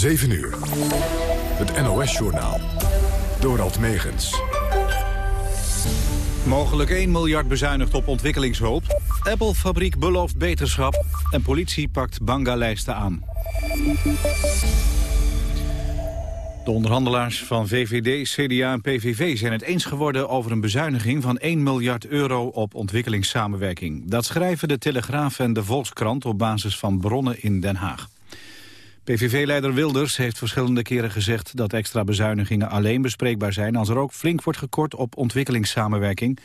7 uur. Het NOS-journaal. Dorald Megens. Mogelijk 1 miljard bezuinigd op ontwikkelingshulp. Apple-fabriek belooft beterschap. En politie pakt banga-lijsten aan. De onderhandelaars van VVD, CDA en PVV zijn het eens geworden over een bezuiniging van 1 miljard euro op ontwikkelingssamenwerking. Dat schrijven de Telegraaf en de Volkskrant op basis van bronnen in Den Haag. PVV-leider Wilders heeft verschillende keren gezegd dat extra bezuinigingen alleen bespreekbaar zijn als er ook flink wordt gekort op ontwikkelingssamenwerking.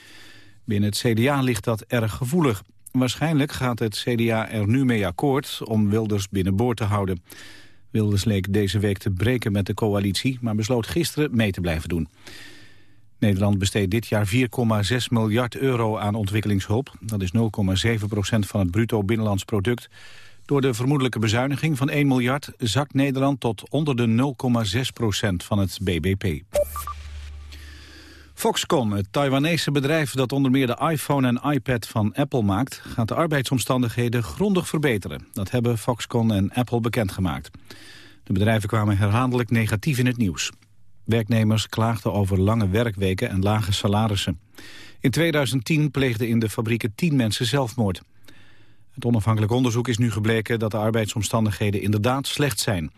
Binnen het CDA ligt dat erg gevoelig. Waarschijnlijk gaat het CDA er nu mee akkoord om Wilders binnenboord te houden. Wilders leek deze week te breken met de coalitie, maar besloot gisteren mee te blijven doen. Nederland besteedt dit jaar 4,6 miljard euro aan ontwikkelingshulp. Dat is 0,7 procent van het bruto binnenlands product. Door de vermoedelijke bezuiniging van 1 miljard zakt Nederland tot onder de 0,6 procent van het BBP. Foxconn, het Taiwanese bedrijf dat onder meer de iPhone en iPad van Apple maakt, gaat de arbeidsomstandigheden grondig verbeteren. Dat hebben Foxconn en Apple bekendgemaakt. De bedrijven kwamen herhaaldelijk negatief in het nieuws. Werknemers klaagden over lange werkweken en lage salarissen. In 2010 pleegden in de fabrieken 10 mensen zelfmoord. Het onafhankelijk onderzoek is nu gebleken dat de arbeidsomstandigheden inderdaad slecht zijn.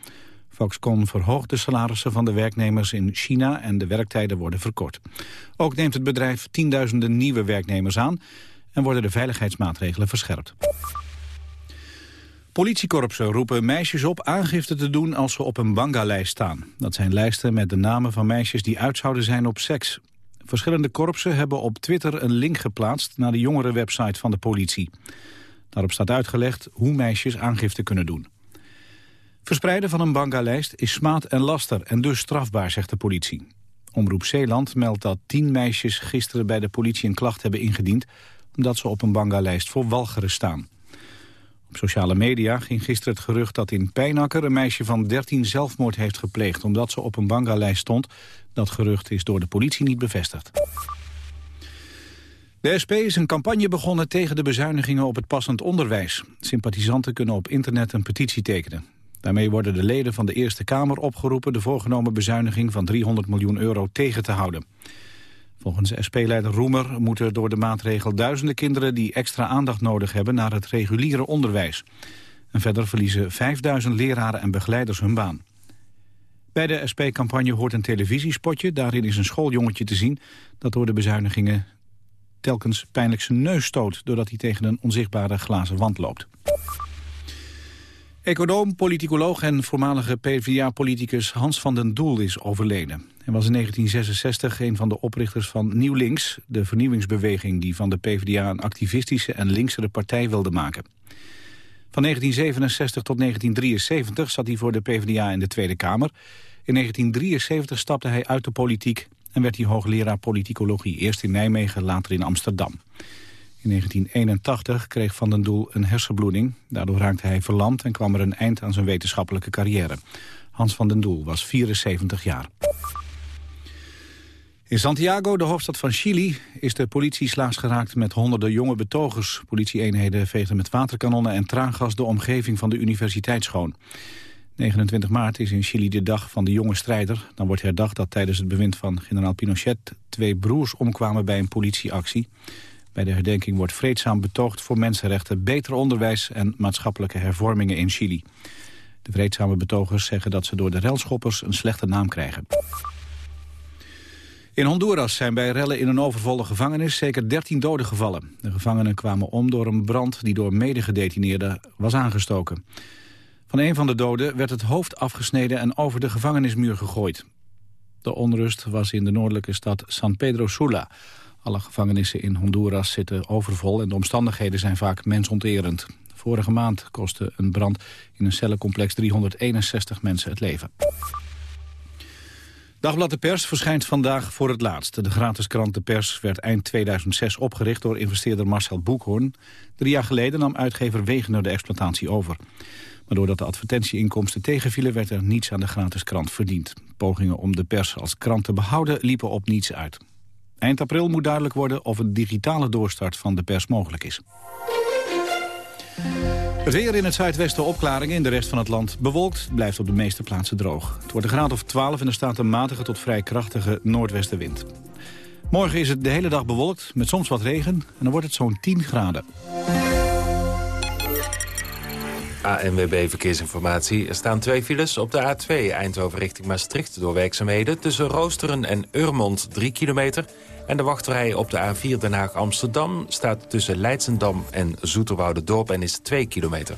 Foxconn verhoogt de salarissen van de werknemers in China en de werktijden worden verkort. Ook neemt het bedrijf tienduizenden nieuwe werknemers aan en worden de veiligheidsmaatregelen verscherpt. Politiekorpsen roepen meisjes op aangifte te doen als ze op een banga-lijst staan. Dat zijn lijsten met de namen van meisjes die uit zouden zijn op seks. Verschillende korpsen hebben op Twitter een link geplaatst naar de jongere website van de politie. Daarop staat uitgelegd hoe meisjes aangifte kunnen doen. Verspreiden van een banga-lijst is smaad en laster en dus strafbaar, zegt de politie. Omroep Zeeland meldt dat tien meisjes gisteren bij de politie een klacht hebben ingediend... omdat ze op een banga-lijst voor walgeren staan. Op sociale media ging gisteren het gerucht dat in Pijnakker... een meisje van 13 zelfmoord heeft gepleegd omdat ze op een banga-lijst stond. Dat gerucht is door de politie niet bevestigd. De SP is een campagne begonnen tegen de bezuinigingen op het passend onderwijs. Sympathisanten kunnen op internet een petitie tekenen. Daarmee worden de leden van de Eerste Kamer opgeroepen... de voorgenomen bezuiniging van 300 miljoen euro tegen te houden. Volgens SP-leider Roemer moeten door de maatregel duizenden kinderen... die extra aandacht nodig hebben naar het reguliere onderwijs. En verder verliezen 5000 leraren en begeleiders hun baan. Bij de SP-campagne hoort een televisiespotje. Daarin is een schooljongetje te zien dat door de bezuinigingen telkens pijnlijk zijn neus stoot... doordat hij tegen een onzichtbare glazen wand loopt. Econoom, politicoloog en voormalige PvdA-politicus Hans van den Doel is overleden. Hij was in 1966 een van de oprichters van Nieuw Links... de vernieuwingsbeweging die van de PvdA een activistische en linksere partij wilde maken. Van 1967 tot 1973 zat hij voor de PvdA in de Tweede Kamer. In 1973 stapte hij uit de politiek en werd hij hoogleraar politicologie. Eerst in Nijmegen, later in Amsterdam. In 1981 kreeg Van den Doel een hersenbloeding. Daardoor raakte hij verlamd en kwam er een eind aan zijn wetenschappelijke carrière. Hans van den Doel was 74 jaar. In Santiago, de hoofdstad van Chili, is de politie slaags geraakt met honderden jonge betogers. Politieeenheden veegden met waterkanonnen en traangas de omgeving van de universiteit schoon. 29 maart is in Chili de dag van de jonge strijder. Dan wordt herdacht dat tijdens het bewind van generaal Pinochet... twee broers omkwamen bij een politieactie. Bij de herdenking wordt vreedzaam betoogd voor mensenrechten... beter onderwijs en maatschappelijke hervormingen in Chili. De vreedzame betogers zeggen dat ze door de relschoppers een slechte naam krijgen. In Honduras zijn bij rellen in een overvolle gevangenis zeker 13 doden gevallen. De gevangenen kwamen om door een brand die door medegedetineerden was aangestoken. Van een van de doden werd het hoofd afgesneden en over de gevangenismuur gegooid. De onrust was in de noordelijke stad San Pedro Sula. Alle gevangenissen in Honduras zitten overvol en de omstandigheden zijn vaak mensonterend. Vorige maand kostte een brand in een cellencomplex 361 mensen het leven. Dagblad De Pers verschijnt vandaag voor het laatst. De gratis krant De Pers werd eind 2006 opgericht door investeerder Marcel Boekhoorn. Drie jaar geleden nam uitgever Wegener de exploitatie over. Maar doordat de advertentieinkomsten tegenvielen... werd er niets aan de gratis krant verdiend. Pogingen om de pers als krant te behouden liepen op niets uit. Eind april moet duidelijk worden of een digitale doorstart van de pers mogelijk is. Het weer in het zuidwesten opklaringen, in de rest van het land bewolkt. blijft op de meeste plaatsen droog. Het wordt een graad of 12 en er staat een matige tot vrij krachtige noordwestenwind. Morgen is het de hele dag bewolkt, met soms wat regen. En dan wordt het zo'n 10 graden. ANWB Verkeersinformatie. Er staan twee files op de A2 Eindhoven richting Maastricht... door werkzaamheden tussen Roosteren en Urmond 3 kilometer... En de wachtrij op de A4 Den Haag-Amsterdam staat tussen Leidsendam en Dorp en is 2 kilometer.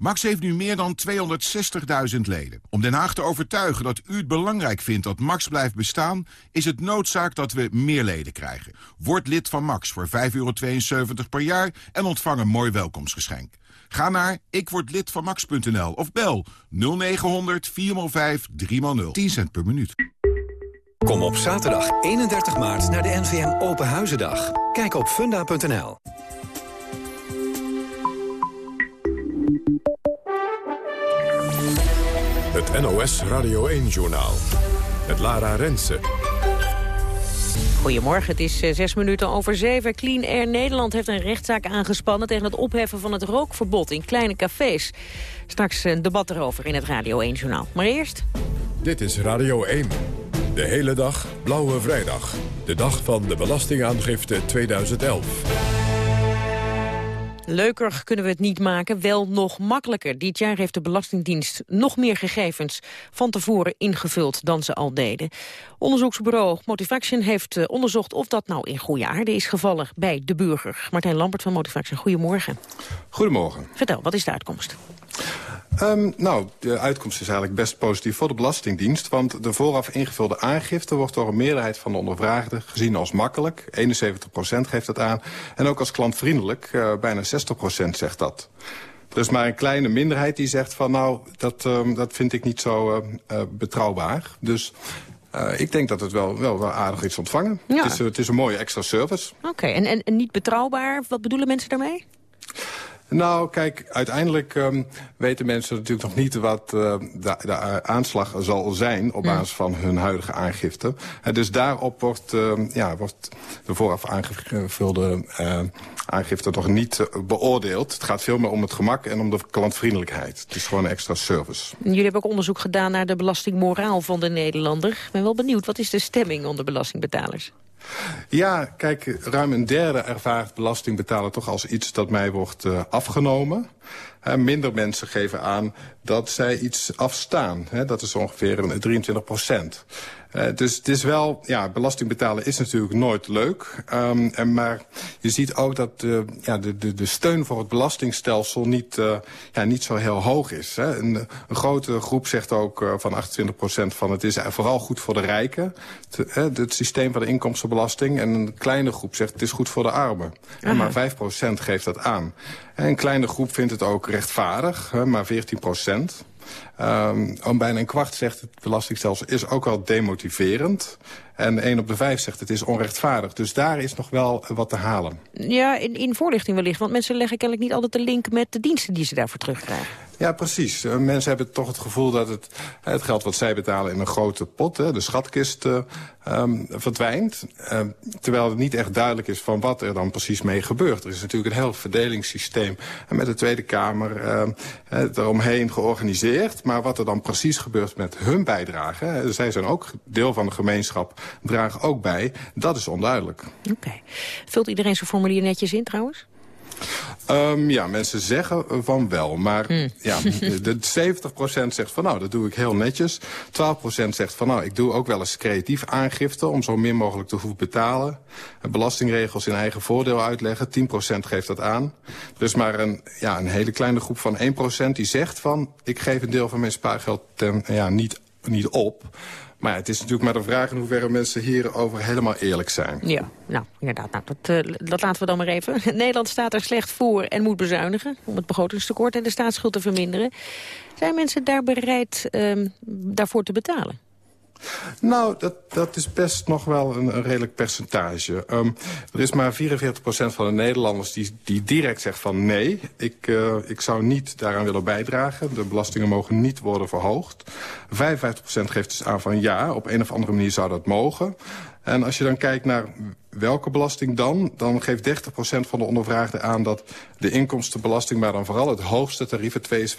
Max heeft nu meer dan 260.000 leden. Om Den Haag te overtuigen dat u het belangrijk vindt dat Max blijft bestaan... is het noodzaak dat we meer leden krijgen. Word lid van Max voor 5,72 per jaar en ontvang een mooi welkomstgeschenk. Ga naar ikwordlidvanmax.nl of bel 0900 4x5 3x0. 10 cent per minuut. Kom op zaterdag 31 maart naar de NVM Open Huizendag. Kijk op funda.nl. Het NOS Radio 1-journaal. Het Lara Rensen. Goedemorgen, het is eh, zes minuten over zeven. Clean Air Nederland heeft een rechtszaak aangespannen... tegen het opheffen van het rookverbod in kleine cafés. Straks een debat erover in het Radio 1-journaal. Maar eerst... Dit is Radio 1. De hele dag Blauwe Vrijdag. De dag van de Belastingaangifte 2011. Leuker kunnen we het niet maken, wel nog makkelijker. Dit jaar heeft de Belastingdienst nog meer gegevens van tevoren ingevuld dan ze al deden. Onderzoeksbureau Motivaction heeft eh, onderzocht of dat nou in goede aarde is gevallen bij de burger. Martijn Lambert van Motivaction, goedemorgen. Goedemorgen. Vertel, wat is de uitkomst? Um, nou, de uitkomst is eigenlijk best positief voor de Belastingdienst. Want de vooraf ingevulde aangifte wordt door een meerderheid van de ondervraagden gezien als makkelijk. 71% geeft dat aan. En ook als klantvriendelijk, uh, bijna 60% zegt dat. Er is maar een kleine minderheid die zegt van nou, dat, um, dat vind ik niet zo uh, uh, betrouwbaar. Dus uh, ik denk dat het wel, wel, wel aardig is ontvangen. Ja. Het, is, het is een mooie extra service. Oké, okay, en, en, en niet betrouwbaar, wat bedoelen mensen daarmee? Nou, kijk, uiteindelijk um, weten mensen natuurlijk nog niet wat uh, de, de, aanslag zal zijn op basis van hun huidige aangifte. En dus daarop wordt, uh, ja, wordt de vooraf aangevulde uh, aangifte toch niet beoordeeld. Het gaat veel meer om het gemak en om de klantvriendelijkheid. Het is gewoon een extra service. Jullie hebben ook onderzoek gedaan naar de belastingmoraal van de Nederlander. Ik ben wel benieuwd, wat is de stemming onder belastingbetalers? Ja, kijk, ruim een derde ervaart belastingbetalen toch als iets dat mij wordt uh, afgenomen. Minder mensen geven aan dat zij iets afstaan. Hè, dat is ongeveer een 23 procent. Uh, dus het is wel, ja, belasting betalen is natuurlijk nooit leuk. Um, en maar je ziet ook dat uh, ja, de, de, de steun voor het belastingstelsel niet, uh, ja, niet zo heel hoog is. Hè. Een, een grote groep zegt ook uh, van 28 procent van het is vooral goed voor de rijken. Het, het systeem van de inkomstenbelasting. En een kleine groep zegt het is goed voor de armen. En maar 5 procent geeft dat aan. En een kleine groep vindt het ook rechtvaardig, hè, maar 14 procent. Um, om bijna een kwart zegt het belastingstelsel is ook wel demotiverend. En 1 op de 5 zegt het is onrechtvaardig. Dus daar is nog wel wat te halen. Ja, in, in voorlichting wellicht. Want mensen leggen kennelijk niet altijd de link met de diensten die ze daarvoor terugkrijgen. Ja, precies. Uh, mensen hebben toch het gevoel dat het, het geld wat zij betalen in een grote pot, de schatkist, uh, um, verdwijnt. Uh, terwijl het niet echt duidelijk is van wat er dan precies mee gebeurt. Er is natuurlijk een heel verdelingssysteem met de Tweede Kamer eromheen georganiseerd. Maar wat er dan precies gebeurt met hun bijdrage, zij zijn ook deel van de gemeenschap, dragen ook bij, dat is onduidelijk. Oké. Vult iedereen zijn formulier netjes in trouwens? Um, ja, mensen zeggen van wel. Maar mm. ja, de 70% zegt van nou, dat doe ik heel netjes. 12% zegt van nou, ik doe ook wel eens creatief aangifte... om zo min mogelijk te hoeven betalen. Belastingregels in eigen voordeel uitleggen. 10% geeft dat aan. Dus maar een, ja, een hele kleine groep van 1% die zegt van... ik geef een deel van mijn spaargeld ten, ja, niet, niet op... Maar het is natuurlijk maar de vraag in hoeverre mensen hierover helemaal eerlijk zijn. Ja, nou, inderdaad. Nou, dat, uh, dat laten we dan maar even. Nederland staat er slecht voor en moet bezuinigen... om het begrotingstekort en de staatsschuld te verminderen. Zijn mensen daar bereid uh, daarvoor te betalen? Nou, dat, dat is best nog wel een, een redelijk percentage. Um, er is maar 44% van de Nederlanders die, die direct zegt van nee. Ik, uh, ik zou niet daaraan willen bijdragen. De belastingen mogen niet worden verhoogd. 55% geeft dus aan van ja, op een of andere manier zou dat mogen. En als je dan kijkt naar welke belasting dan, dan geeft 30% van de ondervraagden aan dat de inkomstenbelasting, maar dan vooral het hoogste tarief, het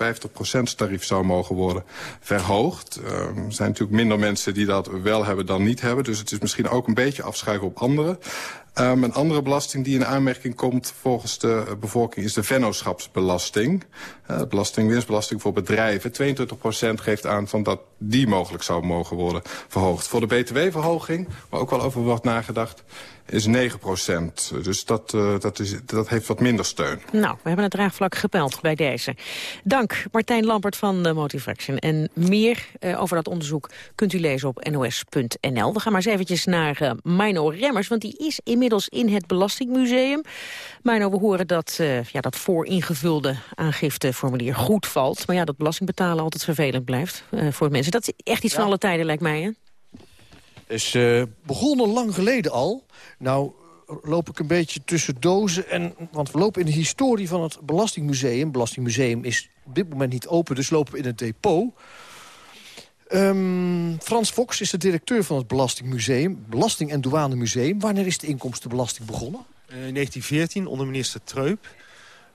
52% tarief zou mogen worden verhoogd. Uh, er zijn natuurlijk minder mensen die dat wel hebben dan niet hebben, dus het is misschien ook een beetje afschuiven op anderen. Um, een andere belasting die in aanmerking komt volgens de bevolking is de vennootschapsbelasting. Uh, belasting, winstbelasting voor bedrijven. 22% geeft aan van dat die mogelijk zou mogen worden verhoogd. Voor de btw-verhoging, waar ook wel over wordt nagedacht, is 9 procent. Dus dat, uh, dat, is, dat heeft wat minder steun. Nou, we hebben het draagvlak gepeld bij deze. Dank Martijn Lampert van de Motivation. En meer uh, over dat onderzoek kunt u lezen op nos.nl. We gaan maar eens eventjes naar uh, Mino Remmers, want die is inmiddels in het Belastingmuseum. Mino, we horen dat ja, dat vooringevulde aangifteformulier goed valt. Maar ja, dat belastingbetalen altijd vervelend blijft voor mensen. Dat is echt iets ja. van alle tijden, lijkt mij, hè? Is uh, begonnen lang geleden al. Nou loop ik een beetje tussen dozen. En, want we lopen in de historie van het Belastingmuseum. Het Belastingmuseum is op dit moment niet open, dus lopen we in het depot. Um, Frans Fox is de directeur van het Belastingmuseum. Belasting- en Douanemuseum. Wanneer is de inkomstenbelasting begonnen? Uh, in 1914, onder minister Treup.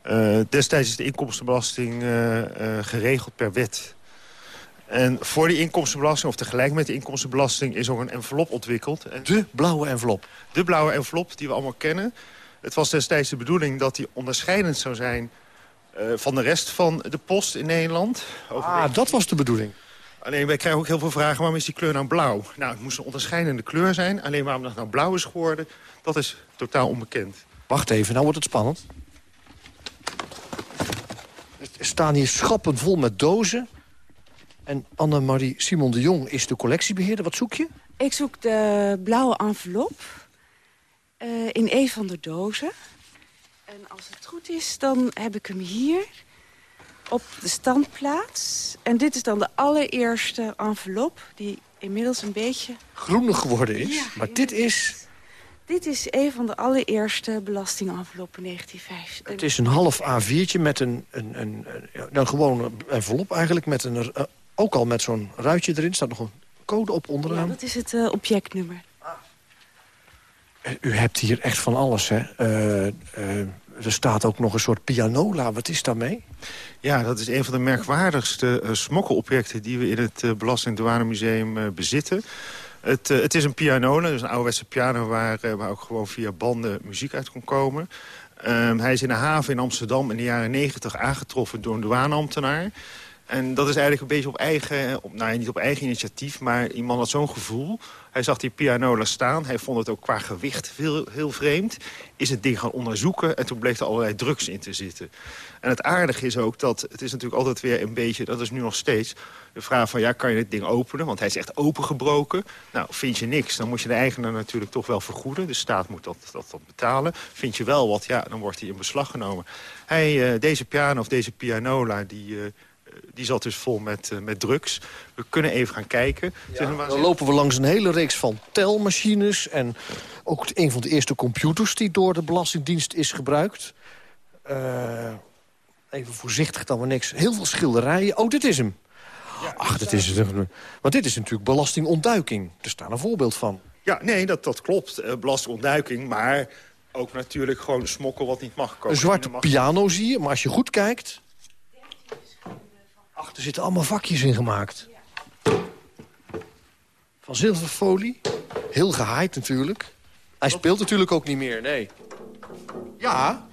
Uh, destijds is de inkomstenbelasting geregeld per wet. En voor die inkomstenbelasting, of tegelijk met de inkomstenbelasting... is ook een envelop ontwikkeld. De blauwe envelop? De blauwe envelop, die we allemaal kennen. Het was destijds de bedoeling dat die onderscheidend zou zijn... Uh, van de rest van de post in Nederland. ah, dat was de bedoeling. Alleen, wij krijgen ook heel veel vragen, waarom is die kleur nou blauw? Nou, het moest een onderscheidende kleur zijn. Alleen waarom dat nou blauw is geworden, dat is totaal onbekend. Wacht even, nou wordt het spannend. Er staan hier schappen vol met dozen. En Annemarie Simon de Jong is de collectiebeheerder. Wat zoek je? Ik zoek de blauwe envelop uh, in een van de dozen. En als het goed is, dan heb ik hem hier op de standplaats. En dit is dan de allereerste envelop die inmiddels een beetje... Groenig geworden is, ja, maar dit is... Dit is een van de allereerste belastingenveloppen 1950. Het is een half A4'tje met een, een, een, een, een gewone envelop eigenlijk... met een, ook al met zo'n ruitje erin. staat nog een code op onderaan. Ja, dat is het uh, objectnummer. Ah. U hebt hier echt van alles, hè? Uh, uh, er staat ook nog een soort pianola. Wat is daarmee? Ja, dat is een van de merkwaardigste uh, smokkelobjecten... die we in het uh, Belasting uh, bezitten. Het, het, is een pianola, dus een ouderwetse piano... Waar, waar ook gewoon via banden muziek uit kon komen. Um, hij is in de haven in Amsterdam in de jaren 90 aangetroffen door een douaneambtenaar... En dat is eigenlijk een beetje op eigen, op, nou niet op eigen initiatief, maar iemand had zo'n gevoel. Hij zag die pianola staan, hij vond het ook qua gewicht heel, heel vreemd. Is het ding gaan onderzoeken en toen bleek er allerlei drugs in te zitten. En het aardige is ook dat, het is natuurlijk altijd weer een beetje, dat is nu nog steeds... de vraag van, ja, kan je dit ding openen? Want hij is echt opengebroken. Nou, vind je niks, dan moet je de eigenaar natuurlijk toch wel vergoeden. De staat moet dat, dat, dat betalen. Vind je wel wat, ja, dan wordt hij in beslag genomen. Uh, deze piano of deze pianola, die... Uh, die zat dus vol met, uh, met drugs. We kunnen even gaan kijken. Ja, dan lopen we langs een hele reeks van telmachines... en ook een van de eerste computers die door de Belastingdienst is gebruikt. Uh, even voorzichtig dan we niks. Heel veel schilderijen. Oh, dit is hem. Ja, Ach, dat is het. Want dit is natuurlijk belastingontduiking. Er staat een voorbeeld van. Ja, nee, dat, dat klopt. Uh, belastingontduiking, maar ook natuurlijk gewoon smokkel wat niet mag komen. Een zwarte piano zie je, maar als je goed kijkt... Ach, er zitten allemaal vakjes in gemaakt. Van zilverfolie. Heel gehaaid natuurlijk. Hij speelt natuurlijk ook niet meer, nee. Ja.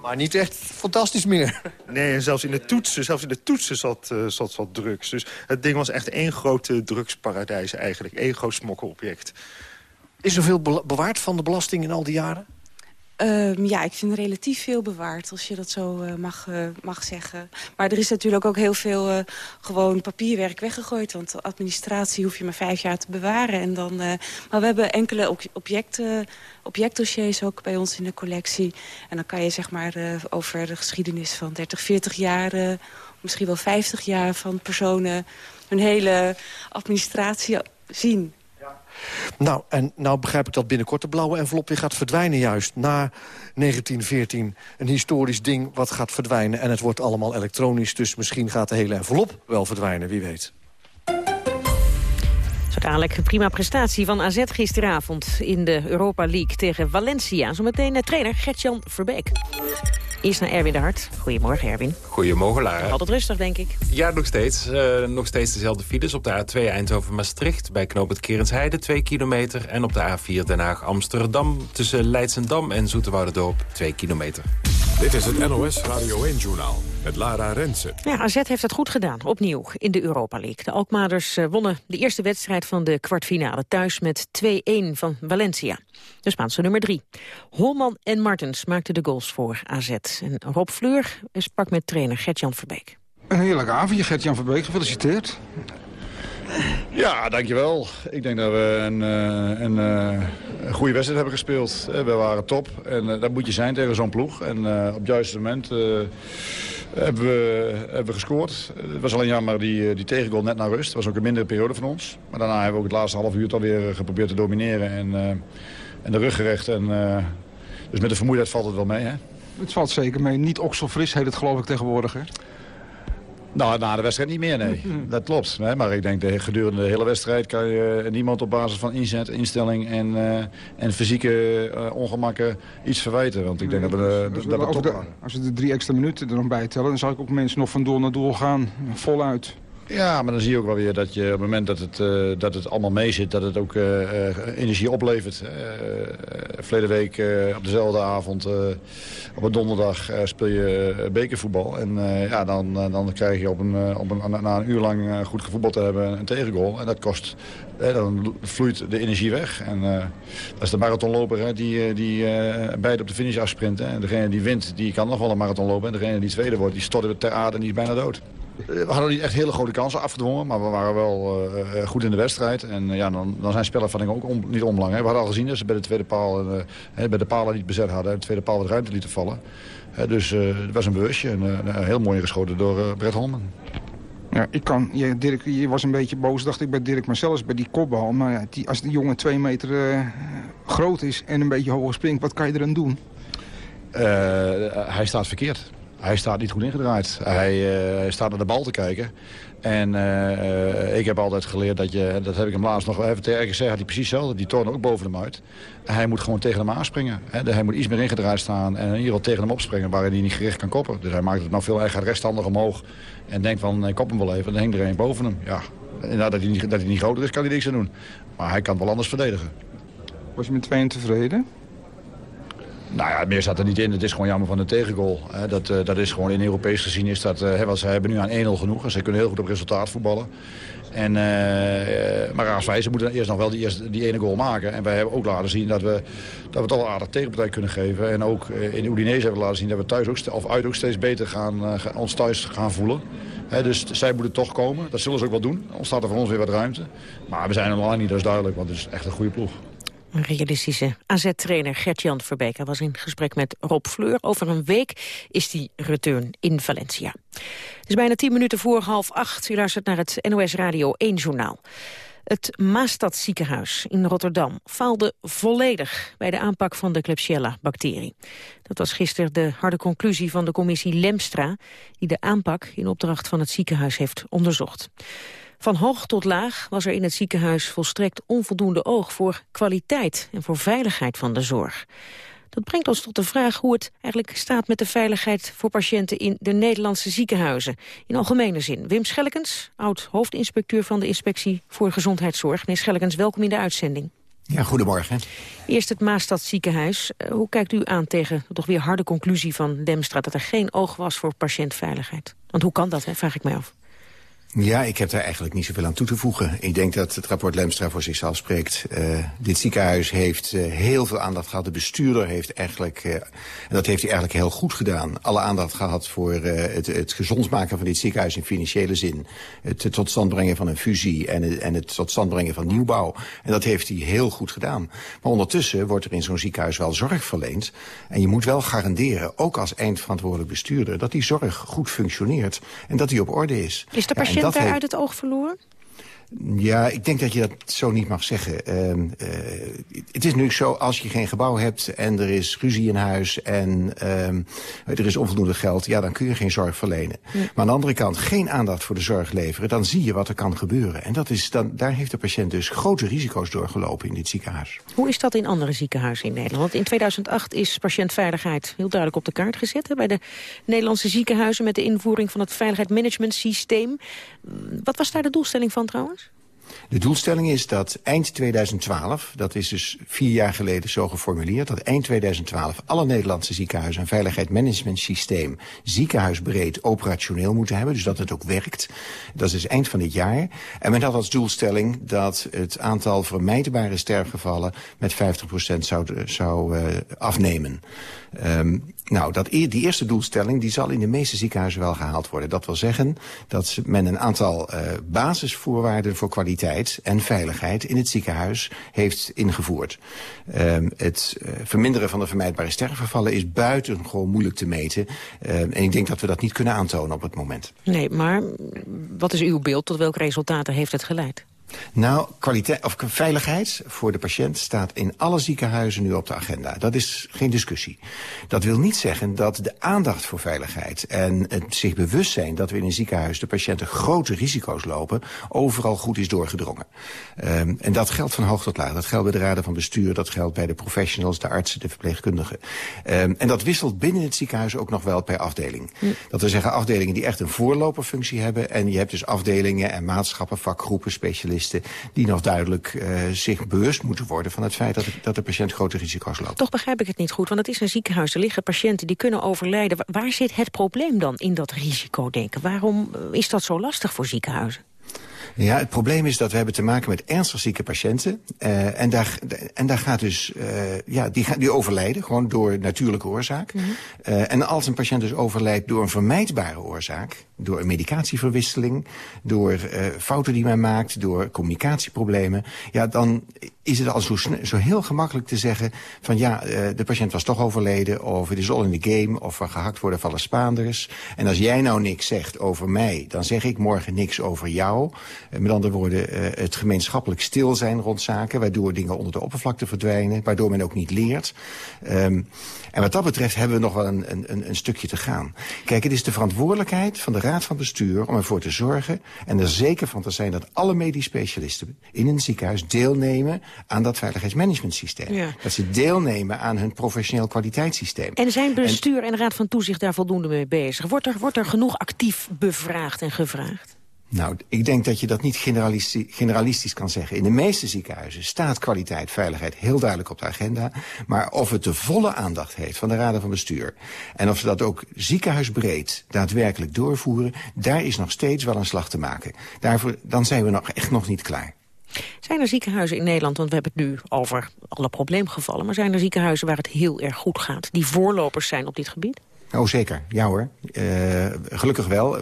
Maar niet echt fantastisch meer. Nee, en zelfs in de toetsen, zelfs in de toetsen zat, uh, zat, zat drugs. Dus het ding was echt één grote drugsparadijs eigenlijk. Eén groot smokkelobject. Is er veel bewaard van de belasting in al die jaren? Um, ja, ik vind relatief veel bewaard, als je dat zo uh, mag, uh, mag zeggen. Maar er is natuurlijk ook heel veel uh, gewoon papierwerk weggegooid. Want de administratie hoef je maar vijf jaar te bewaren. En dan, maar we hebben enkele objecten, objectdossiers ook bij ons in de collectie. En dan kan je zeg maar over de geschiedenis van 30, 40 jaar... misschien wel 50 jaar van personen hun hele administratie zien. Nou, en nou begrijp ik dat binnenkort de blauwe envelop weer gaat verdwijnen juist. Na 1914 een historisch ding wat gaat verdwijnen. En het wordt allemaal elektronisch, dus misschien gaat de hele envelop wel verdwijnen, wie weet. Zo dadelijk prima prestatie van AZ gisteravond in de Europa League tegen Valencia. Zometeen trainer Gertjan Verbeek. Eerst naar Erwin de Hart. Goedemorgen, Erwin. Goedemorgen, Lara. Altijd rustig, denk ik. Ja, nog steeds. Uh, nog steeds dezelfde files op de A2 Eindhoven-Maastricht... bij knoop het Kerensheide, 2 kilometer. En op de A4 Den Haag-Amsterdam... tussen Leidsendam en Zoeterwoudendorp, 2 kilometer. Dit is het NOS Radio 1-journaal met Lara Rensen. Ja, AZ heeft het goed gedaan, opnieuw, in de Europa League. De Alkmaarders uh, wonnen de eerste wedstrijd van de kwartfinale... thuis met 2-1 van Valencia, de Spaanse nummer 3. Holman en Martens maakten de goals voor AZ. En Rob Fleur sprak met trainer Gert-Jan Verbeek. Een heerlijke avondje, Gert-Jan Verbeek. Gefeliciteerd. Ja, dankjewel. Ik denk dat we een, eh, een, eh, een goede wedstrijd hebben gespeeld. We waren top en dat moet je zijn tegen zo'n ploeg. En op het juiste moment hebben we, hebben we gescoord. Het was alleen jammer die, die tegengoal net naar rust. Het was ook een mindere periode van ons. Maar daarna hebben we ook het laatste half uur alweer geprobeerd te domineren. En, en de rug gerecht. En, dus met de vermoeidheid valt het wel mee, hè? Het valt zeker mee. Niet okselfris heet het geloof ik tegenwoordig, hè? Nou, na de wedstrijd niet meer, nee. Dat klopt. Nee, maar ik denk dat gedurende de hele wedstrijd kan je niemand op basis van inzet, instelling en, uh, en fysieke uh, ongemakken iets verwijten. Want ik denk dat we, dat, we top de, Als we de drie extra minuten er nog bij tellen, dan zou ik ook mensen nog van door naar door gaan, voluit. Ja, maar dan zie je ook wel weer dat je op het moment dat het, uh, dat het allemaal meezit... dat het ook uh, energie oplevert. Verleden week op dezelfde avond, op een donderdag, speel je bekervoetbal. En ja, dan, dan krijg je op een, op een, na een uur lang goed gevoetbald te hebben een tegengoal. En dat kost, dan vloeit de energie weg. En dat is de marathonloper hè, die, die beide op de finish afsprinten. En degene die wint, die kan nog wel een marathon lopen. En degene die tweede wordt, die stort ter aarde en die is bijna dood. We hadden niet echt hele grote kansen afgedwongen, maar we waren wel uh, goed in de wedstrijd. En uh, ja, dan, dan zijn spellenvattingen ook om, niet onbelangrijk. We hadden al gezien dat ze bij de tweede paal, uh, bij de palen niet bezet hadden. En de tweede paal wat ruimte lieten vallen. dus het was een bewustje en een heel mooi geschoten door Brett Holman. Ja, ik kan. Je, Dirk, je was een beetje boos, dacht ik, bij Dirk Marcellus bij die kopbal. Maar ja, die, als die jongen twee meter groot is en een beetje hoog springt, wat kan je er aan doen? hij staat verkeerd. Hij staat niet goed ingedraaid. Hij uh, staat naar de bal te kijken. En uh, ik heb altijd geleerd dat je, dat heb ik hem laatst nog even tegen gezegd, had hij precies hetzelfde. Die toren ook boven hem uit. Hij moet gewoon tegen hem aanspringen. Hè. Hij moet iets meer ingedraaid staan en in ieder geval tegen hem opspringen waar hij niet gericht kan koppen. Dus hij maakt het nog veel, hij gaat rechtstandig omhoog en denkt van, ik kop hem wel even. Dan hangt er een boven hem. Ja, en dat, hij niet, dat hij niet groter is, kan hij niks aan doen. Maar hij kan het wel anders verdedigen. Was je met tweeën tevreden? Nou ja, meer staat er niet in. Het is gewoon jammer van de tegengoal. Dat, uh, dat is gewoon in Europees gezien is dat... Wat, ze hebben nu aan 1-0 genoeg. En ze kunnen heel goed op resultaat voetballen. En, uh, maar ze moeten eerst nog wel die, eerste, die ene goal maken. En wij hebben ook laten zien dat we, dat we het al aardig tegenpartij kunnen geven. En ook in Udinese hebben we laten zien dat we thuis ook, of uit ook steeds beter gaan, ons thuis gaan voelen. Dus zij moeten toch komen. Dat zullen ze ook wel doen. Dan ontstaat er voor ons weer wat ruimte. Maar we zijn lang niet, dat is duidelijk. Want het is echt een goede ploeg. Realistische AZ-trainer Gert-Jan Verbeek was in gesprek met Rob Fleur. Over een week is die return in Valencia. Het is bijna tien minuten voor half acht. U luistert naar het NOS Radio 1-journaal. Het Maastad ziekenhuis in Rotterdam faalde volledig bij de aanpak van de Klebsiella-bacterie. Dat was gisteren de harde conclusie van de commissie Lemstra, die de aanpak in opdracht van het ziekenhuis heeft onderzocht. Van hoog tot laag was er in het ziekenhuis volstrekt onvoldoende oog voor kwaliteit en voor veiligheid van de zorg. Dat brengt ons tot de vraag hoe het eigenlijk staat met de veiligheid voor patiënten in de Nederlandse ziekenhuizen. In algemene zin. Wim Schellekens, oud-hoofdinspecteur van de Inspectie voor Gezondheidszorg. Meneer Schellekens, welkom in de uitzending. Ja, goedemorgen. Eerst het Maastad ziekenhuis. Eh, hoe kijkt u aan tegen de toch weer harde conclusie van Demstra... dat er geen oog was voor patiëntveiligheid? Want hoe kan dat, hè, vraag ik mij af. Ja, ik heb daar eigenlijk niet zoveel aan toe te voegen. Ik denk dat het rapport Lemstra voor zichzelf spreekt. Uh, dit ziekenhuis heeft uh, heel veel aandacht gehad. De bestuurder heeft eigenlijk, uh, en dat heeft hij eigenlijk heel goed gedaan... alle aandacht gehad voor het, het gezond maken van dit ziekenhuis in financiële zin. Het tot stand brengen van een fusie en, en het tot stand brengen van nieuwbouw. En dat heeft hij heel goed gedaan. Maar ondertussen wordt er in zo'n ziekenhuis wel zorg verleend. En je moet wel garanderen, ook als eindverantwoordelijk bestuurder... dat die zorg goed functioneert en dat die op orde is. Is de patiënt dat uit het oog verloren? Ja, ik denk dat je dat zo niet mag zeggen. Uh, uh, het is nu zo, als je geen gebouw hebt en er is ruzie in huis... en uh, er is onvoldoende geld, ja, dan kun je geen zorg verlenen. Maar aan de andere kant, geen aandacht voor de zorg leveren... dan zie je wat er kan gebeuren. En dat is dan, daar heeft de patiënt dus grote risico's doorgelopen in dit ziekenhuis. Hoe is dat in andere ziekenhuizen in Nederland? Want in 2008 is patiëntveiligheid heel duidelijk op de kaart gezet... Hè, bij de Nederlandse ziekenhuizen met de invoering van het veiligheidsmanagementsysteem. Wat was daar de doelstelling van trouwens? De doelstelling is dat eind 2012, dat is dus vier jaar geleden zo geformuleerd... dat eind 2012 alle Nederlandse ziekenhuizen een veiligheidsmanagementsysteem... ziekenhuisbreed operationeel moeten hebben, dus dat het ook werkt. Dat is dus eind van dit jaar. En men had als doelstelling dat het aantal vermijdbare sterfgevallen... met 50% zou, zou uh, afnemen. Um, nou, dat, die eerste doelstelling die zal in de meeste ziekenhuizen wel gehaald worden. Dat wil zeggen dat men een aantal uh, basisvoorwaarden voor kwaliteit en veiligheid in het ziekenhuis heeft ingevoerd. Um, het uh, verminderen van de vermijdbare sterfgevallen is buitengewoon moeilijk te meten. Uh, en ik denk dat we dat niet kunnen aantonen op het moment. Nee, maar wat is uw beeld? Tot welke resultaten heeft het geleid? Nou, kwaliteit, of veiligheid voor de patiënt staat in alle ziekenhuizen nu op de agenda. Dat is geen discussie. Dat wil niet zeggen dat de aandacht voor veiligheid en het zich bewust zijn dat we in een ziekenhuis de patiënten grote risico's lopen, overal goed is doorgedrongen. Um, en dat geldt van hoog tot laag. Dat geldt bij de raden van bestuur, dat geldt bij de professionals, de artsen, de verpleegkundigen. Um, en dat wisselt binnen het ziekenhuis ook nog wel per afdeling. Hm. Dat we zeggen afdelingen die echt een voorloperfunctie hebben en je hebt dus afdelingen en maatschappen, vakgroepen, specialisten die nog duidelijk uh, zich bewust moeten worden van het feit dat de, dat de patiënt grote risico's loopt. Toch begrijp ik het niet goed, want het is een ziekenhuis. Er liggen patiënten die kunnen overlijden. Waar zit het probleem dan in dat risicodenken? Waarom eh, is dat zo lastig voor ziekenhuizen? Ja, het probleem is dat we hebben te maken met ernstig zieke patiënten. Uh, en, daar, en daar gaat dus, uh, ja, die, gaan, die overlijden, gewoon door natuurlijke oorzaak. Mm -hmm. uh, en als een patiënt dus overlijdt door een vermijdbare oorzaak... door een medicatieverwisseling, door fouten die men maakt... door communicatieproblemen, ja, dan is het al zo, zo heel gemakkelijk te zeggen... van ja, de patiënt was toch overleden, of het is all in the game... of er gehakt worden vallen Spaanders. En als jij nou niks zegt over mij, dan zeg ik morgen niks over jou... Uh, met andere woorden, uh, het gemeenschappelijk stil zijn rond zaken... waardoor dingen onder de oppervlakte verdwijnen, waardoor men ook niet leert. Um, en wat dat betreft hebben we nog wel een, een, een stukje te gaan. Kijk, het is de verantwoordelijkheid van de Raad van Bestuur om ervoor te zorgen... en er zeker van te zijn dat alle medisch specialisten in een ziekenhuis deelnemen... aan dat veiligheidsmanagementsysteem. Ja. Dat ze deelnemen aan hun professioneel kwaliteitssysteem. En zijn bestuur en, en de Raad van Toezicht daar voldoende mee bezig? Wordt er, wordt er genoeg actief bevraagd en gevraagd? Nou, ik denk dat je dat niet generalistisch, kan zeggen. In de meeste ziekenhuizen staat kwaliteit, veiligheid heel duidelijk op de agenda. Maar of het de volle aandacht heeft van de raden van bestuur... en of ze dat ook ziekenhuisbreed daadwerkelijk doorvoeren... daar is nog steeds wel een slag te maken. Daarvoor, dan zijn we nog echt nog niet klaar. Zijn er ziekenhuizen in Nederland, want we hebben het nu over alle probleemgevallen... maar zijn er ziekenhuizen waar het heel erg goed gaat, die voorlopers zijn op dit gebied? Oh, zeker. Ja hoor. Uh, gelukkig wel.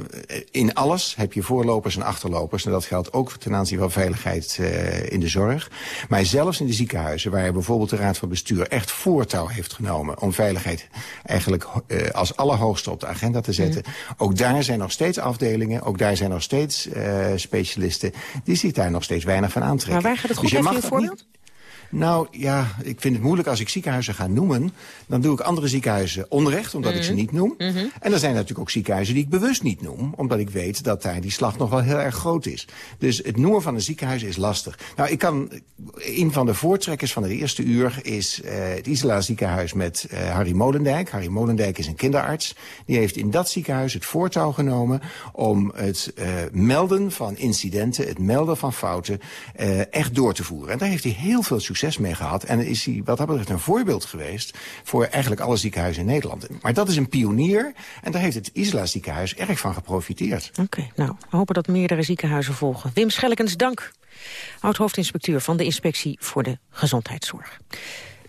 In alles heb je voorlopers en achterlopers. En dat geldt ook ten aanzien van veiligheid uh, in de zorg. Maar zelfs in de ziekenhuizen, waar bijvoorbeeld de Raad van Bestuur echt voortouw heeft genomen... om veiligheid eigenlijk uh, als allerhoogste op de agenda te zetten. Mm. Ook daar zijn nog steeds afdelingen, ook daar zijn nog steeds specialisten... die zich daar nog steeds weinig van aantrekken. Maar waar gaat het goed? Dus Heeft u een voorbeeld? Niet... Nou ja, ik vind het moeilijk als ik ziekenhuizen ga noemen. Dan doe ik andere ziekenhuizen onrecht, omdat mm -hmm. ik ze mhm. niet noem. Mm -hmm. En er zijn natuurlijk ook ziekenhuizen die ik bewust niet noem. Omdat ik weet dat daar die slag nog wel heel erg groot is. Dus het noemen van een ziekenhuis is lastig. Nou, ik kan, een van de voortrekkers van het eerste uur is uh, het Isela ziekenhuis met uh, Harry Molendijk. Harry Molendijk is een kinderarts. Die heeft in dat ziekenhuis het voortouw genomen om het uh, melden van incidenten, het melden van fouten, echt door te voeren. En daar heeft hij heel veel succes mee gehad. En is hij wat dat betreft een voorbeeld geweest voor eigenlijk alle ziekenhuizen in Nederland. Maar dat is een pionier en daar heeft het Isla ziekenhuis erg van geprofiteerd. Oké, nou, we hopen dat meerdere ziekenhuizen volgen. Wim Schellekens, dank. Oud-hoofdinspecteur van de Inspectie voor de Gezondheidszorg.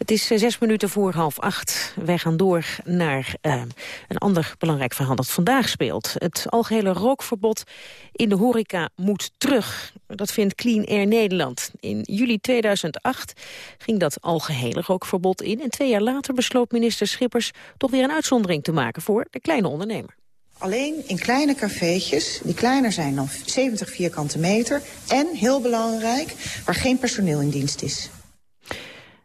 Het is eh, zes minuten voor half acht. Wij gaan door naar uh, een ander belangrijk verhaal dat vandaag speelt. Het algehele rookverbod in de horeca moet terug. Dat vindt Clean Air Nederland. In juli 2008 ging dat algehele rookverbod in. En twee jaar later besloot minister Schippers toch weer een uitzondering te maken voor de kleine ondernemer. Alleen in kleine cafeetjes, die kleiner zijn dan 70 vierkante meter... en, heel belangrijk, waar geen personeel in dienst is.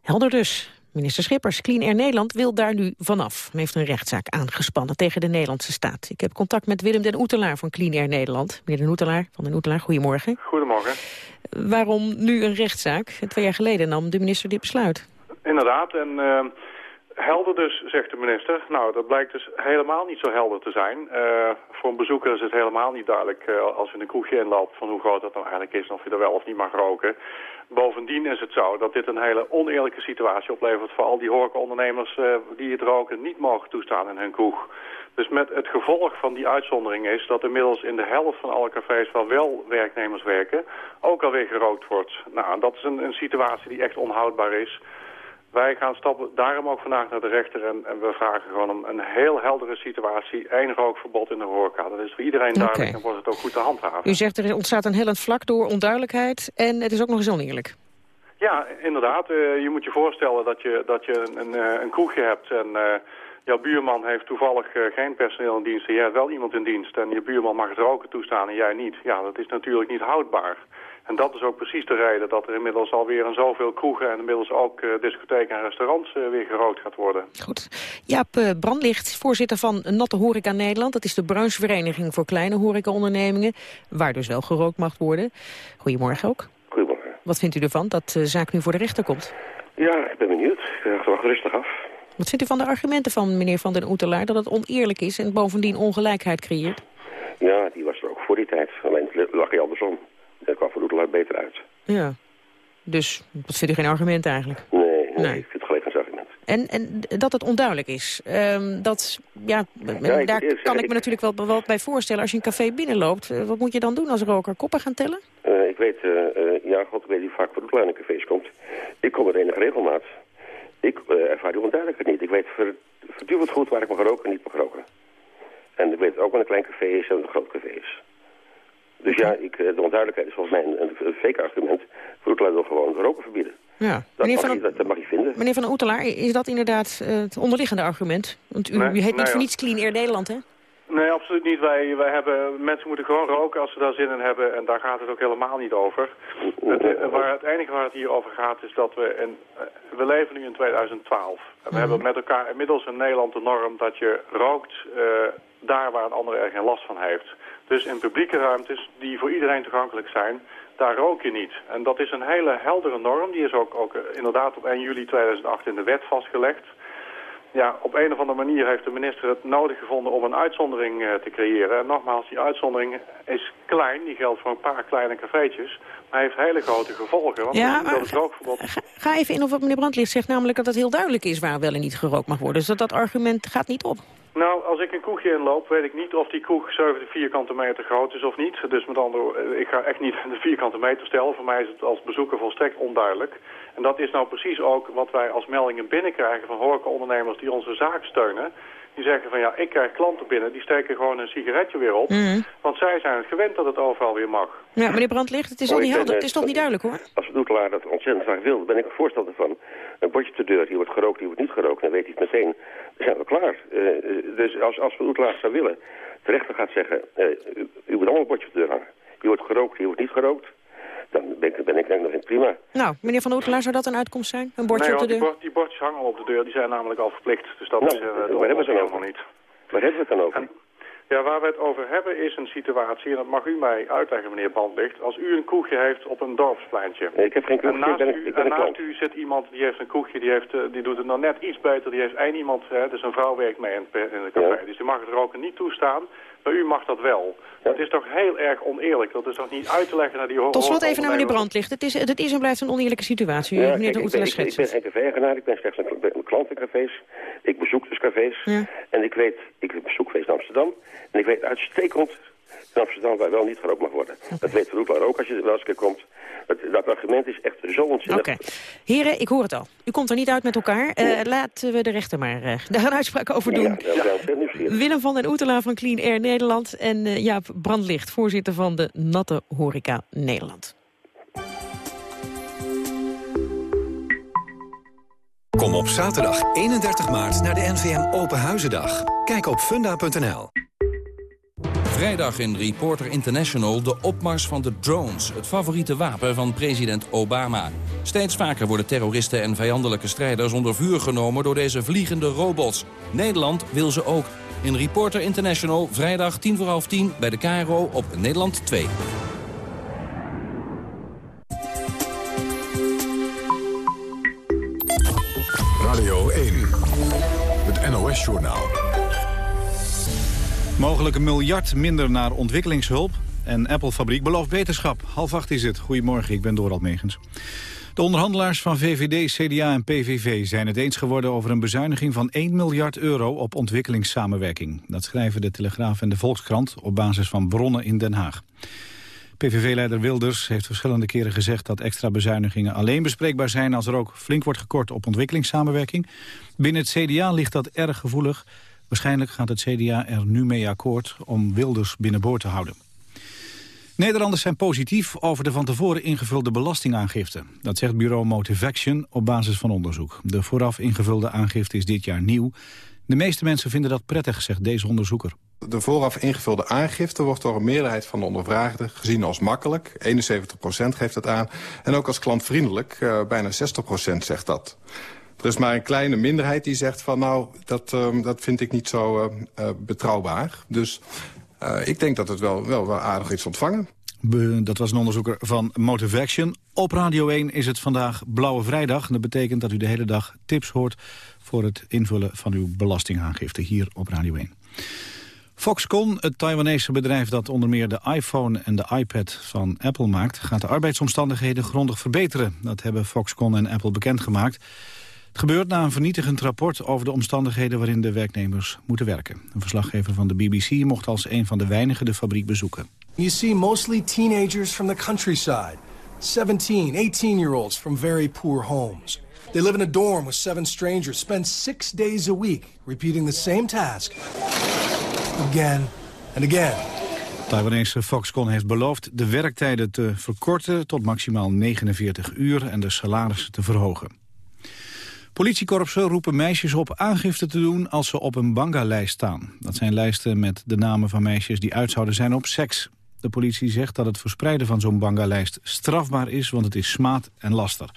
Helder dus. Minister Schippers, Clean Air Nederland, wil daar nu vanaf. Hij heeft een rechtszaak aangespannen tegen de Nederlandse staat. Ik heb contact met Willem den Oetelaar van Clean Air Nederland. Meneer den Oetelaar, van den Oetelaar, goedemorgen. Goedemorgen. Waarom nu een rechtszaak? Twee jaar geleden nam de minister dit besluit. Inderdaad, en... Uh... Helder dus, zegt de minister. Nou, dat blijkt dus helemaal niet zo helder te zijn. Uh, voor een bezoeker is het helemaal niet duidelijk uh, als je in een kroegje inloopt... van hoe groot dat nou eigenlijk is en of je er wel of niet mag roken. Bovendien is het zo dat dit een hele oneerlijke situatie oplevert... voor al die horecaondernemers uh, die het roken niet mogen toestaan in hun kroeg. Dus met het gevolg van die uitzondering is dat inmiddels in de helft van alle cafés waar wel werknemers werken, ook alweer gerookt wordt. Nou, dat is een, een situatie die echt onhoudbaar is. Wij gaan stappen daarom ook vandaag naar de rechter en, en we vragen gewoon om een heel heldere situatie. één rookverbod in de horeca. Dat is voor iedereen duidelijk en wordt het ook goed te handhaven. U zegt er ontstaat een hellend vlak door onduidelijkheid en het is ook nog eens oneerlijk. Ja, inderdaad. Uh, je moet je voorstellen dat je, dat je een, een, eh, een kroegje hebt en... Uh, jouw buurman heeft toevallig uh, geen personeel in dienst en jij hebt wel iemand in dienst en je buurman mag het roken toestaan en jij niet. Ja, dat is natuurlijk niet houdbaar. En dat is ook precies de reden dat er inmiddels alweer een zoveel kroegen... en inmiddels ook uh, discotheken en restaurants uh, weer gerookt gaat worden. Goed. Jaap uh, Brandlicht, voorzitter van Natte Horeca Nederland. Dat is de branchevereniging voor kleine horecaondernemingen... waar dus wel gerookt mag worden. Goedemorgen ook. Goedemorgen. Wat vindt u ervan dat de zaak nu voor de rechter komt? Ja, ik ben benieuwd. Ik wacht rustig af. Wat vindt u van de argumenten van meneer Van den Oetelaar... dat het oneerlijk is en bovendien ongelijkheid creëert? Ja, die was er ook voor die tijd. Alleen lag hij andersom. Dat kwam voor Oetelaar beter uit. Ja. Dus dat vindt u geen argument eigenlijk? Nee, nee, nee. ik vind het gelijk geen argument. En, en dat het onduidelijk is. Um, dat, ja, ja daar ik, kan ik, ik me natuurlijk wel, wel bij voorstellen. Als je een café binnenloopt, uh, wat moet je dan doen als roker? Koppen gaan tellen? Uh, ik weet, uh, ja, god, ik weet niet vaak voor de kleine cafés komt. Ik kom er enige regelmaat. Ik ervaar die onduidelijkheid niet. Ik weet voortdurend goed waar ik mag roken en niet mag roken. En ik weet ook wat een klein café is en een groot café is. Dus ja, ik, de onduidelijkheid is volgens mij een, een fake argument. Voor wil gewoon roken verbieden. Ja. Dat, mag je, dat, mag je vinden. Meneer Van Oetelaar, is dat inderdaad uh, het onderliggende argument? Want u, nee, u heet niet voor niets Clean Air Nederland, hè? Nee, absoluut niet. Wij, wij hebben, mensen moeten gewoon roken als ze daar zin in hebben. En daar gaat het ook helemaal niet over. Het, uh, waar het enige waar het hier over gaat is dat we... In, we leven nu in 2012. En we hebben met elkaar inmiddels in Nederland de norm dat je rookt daar waar een ander er geen last van heeft. Dus in publieke ruimtes die voor iedereen toegankelijk zijn, daar rook je niet. En dat is een hele heldere norm. Die is ook, ook inderdaad op 1 juli 2008 in de wet vastgelegd. Ja, op een of andere manier heeft de minister het nodig gevonden om een uitzondering uh, te creëren. En nogmaals, die uitzondering is klein. Die geldt voor een paar kleine cafeetjes. Maar heeft hele grote gevolgen. Want ja, maar het rookverbod... ga, ga even in op wat meneer Brandlicht zegt. Namelijk dat het heel duidelijk is waar wel en niet gerookt mag worden. Dus dat, dat argument gaat niet op. Nou, als ik een kroegje inloop, weet ik niet of die kroeg 70 vierkante meter groot is of niet. Dus met andere woorden, ik ga echt niet de vierkante meter stellen. Voor mij is het als bezoeker volstrekt onduidelijk. En dat is nou precies ook wat wij als meldingen binnenkrijgen van horecaondernemers die onze zaak steunen. Die zeggen van ja, ik krijg klanten binnen, die steken gewoon een sigaretje weer op. Mm. Want zij zijn het gewend dat het overal weer mag. Ja, meneer Brandlicht, het is, oh, niet helder, het is toch niet duidelijk hoor? Als Doetelaar dat ontzettend graag wil, ben ik een voorstander van. Een bordje te deur, die wordt gerookt, die wordt niet gerookt. Dan weet hij het meteen, dan zijn we klaar. Uh, dus als, als Doetelaar zou willen, de rechter gaat zeggen, uh, u, u moet allemaal een bordje de deur hangen. Die wordt gerookt, die wordt niet gerookt dan ben ik, ben ik denk nog in prima. Nou, meneer Van Oetelaar, zou dat een uitkomst zijn? Een bordje nee, op de deur? Die, bord, die bordjes hangen op de deur, die zijn namelijk al verplicht. Dus dat nou, is, uh, waar hebben we het dan over? niet. Waar hebben we het dan over? En, ja, waar we het over hebben is een situatie, en dat mag u mij uitleggen, meneer Bandlicht. Als u een kroegje heeft op een dorpspleintje. Nee, ik heb geen naast, ben, u, ik ben en naast u zit iemand die heeft een kroegje, die, heeft, uh, die doet het nog net iets beter. Die heeft één iemand, hè, dus een vrouw werkt mee in, in het café. Ja. Dus die mag het roken niet toestaan. Bij u mag dat wel. Dat is toch heel erg oneerlijk. Dat is toch niet uit te leggen naar die Tot slot even naar meneer Brandlicht. Het is, het is en blijft een oneerlijke situatie, Ja, meneer kijk, de ik, ben, Oetela ik, ben geen café-eigenaar, ik ben slechts een, een klant in cafés. Ik bezoek dus cafés. En ik weet, ik bezoek feest in Amsterdam. En ik weet uitstekend in Amsterdam waar wel niet gerookt mag worden. Dat weet Roepelaar ook als je er wel eens een keer komt. Dat, dat argument is echt zo ontzettend. Oké. Heren, ik hoor het al. U komt er niet uit met elkaar. Eh, laten we de rechter maar eh, daar een uitspraak over doen. Ja, dat. Willem van den Oetela van Clean Air Nederland... en eh, Jaap Brandlicht, voorzitter van de Natte Horeca Nederland. Kom op zaterdag 31 maart naar de NVM Open Huizendag. Kijk op funda.nl. Vrijdag in Reporter International de opmars van de drones. Het favoriete wapen van president Obama. Steeds vaker worden terroristen en vijandelijke strijders onder vuur genomen door deze vliegende robots. Nederland wil ze ook. In Reporter International vrijdag 10 voor half 10 bij de KRO op Nederland 2. Radio 1. Het NOS-journaal. Mogelijk een miljard minder naar ontwikkelingshulp. En Apple-fabriek belooft beterschap. Half acht is het. Goedemorgen, ik ben Doral Megens. De onderhandelaars van VVD, CDA en PVV zijn het eens geworden over een bezuiniging van 1 miljard euro op ontwikkelingssamenwerking. Dat schrijven de Telegraaf en de Volkskrant op basis van bronnen in Den Haag. PVV-leider Wilders heeft verschillende keren gezegd dat extra bezuinigingen alleen bespreekbaar zijn als er ook flink wordt gekort op ontwikkelingssamenwerking. Binnen het CDA ligt dat erg gevoelig. Waarschijnlijk gaat het CDA er nu mee akkoord om Wilders binnenboord te houden. Nederlanders zijn positief over de van tevoren ingevulde belastingaangifte. Dat zegt bureau Motivaction op basis van onderzoek. De vooraf ingevulde aangifte is dit jaar nieuw. De meeste mensen vinden dat prettig, zegt deze onderzoeker. De vooraf ingevulde aangifte wordt door een meerderheid van de ondervraagden gezien als makkelijk. 71% geeft het aan. En ook als klantvriendelijk, uh, bijna 60% zegt dat. Er is maar een kleine minderheid die zegt van nou, dat, uh, dat vind ik niet zo uh, betrouwbaar. Dus ik denk dat het wel, wel, wel aardig is ontvangen. Dat was een onderzoeker van Motivaction. Op Radio 1 is het vandaag Blauwe Vrijdag. Dat betekent dat u de hele dag tips hoort voor het invullen van uw belastingaangifte hier op Radio 1. Foxconn, het Taiwanese bedrijf dat onder meer de iPhone en de iPad van Apple maakt, gaat de arbeidsomstandigheden grondig verbeteren. Dat hebben Foxconn en Apple bekendgemaakt. Het gebeurt na een vernietigend rapport over de omstandigheden waarin de werknemers moeten werken. Een verslaggever van de BBC mocht als een van de weinigen de fabriek bezoeken. You see mostly teenagers from the countryside. 17, 18-year-olds from very poor homes. They live in a dorm with seven strangers, spend six days a week repeating the same task again and again. Taiwanese Foxconn heeft beloofd de werktijden te verkorten tot maximaal 49 uur en de salarissen te verhogen. Politiekorpsen roepen meisjes op aangifte te doen als ze op een banga-lijst staan. Dat zijn lijsten met de namen van meisjes die uit zouden zijn op seks. De politie zegt dat het verspreiden van zo'n banga-lijst strafbaar is, want het is smaad en laster.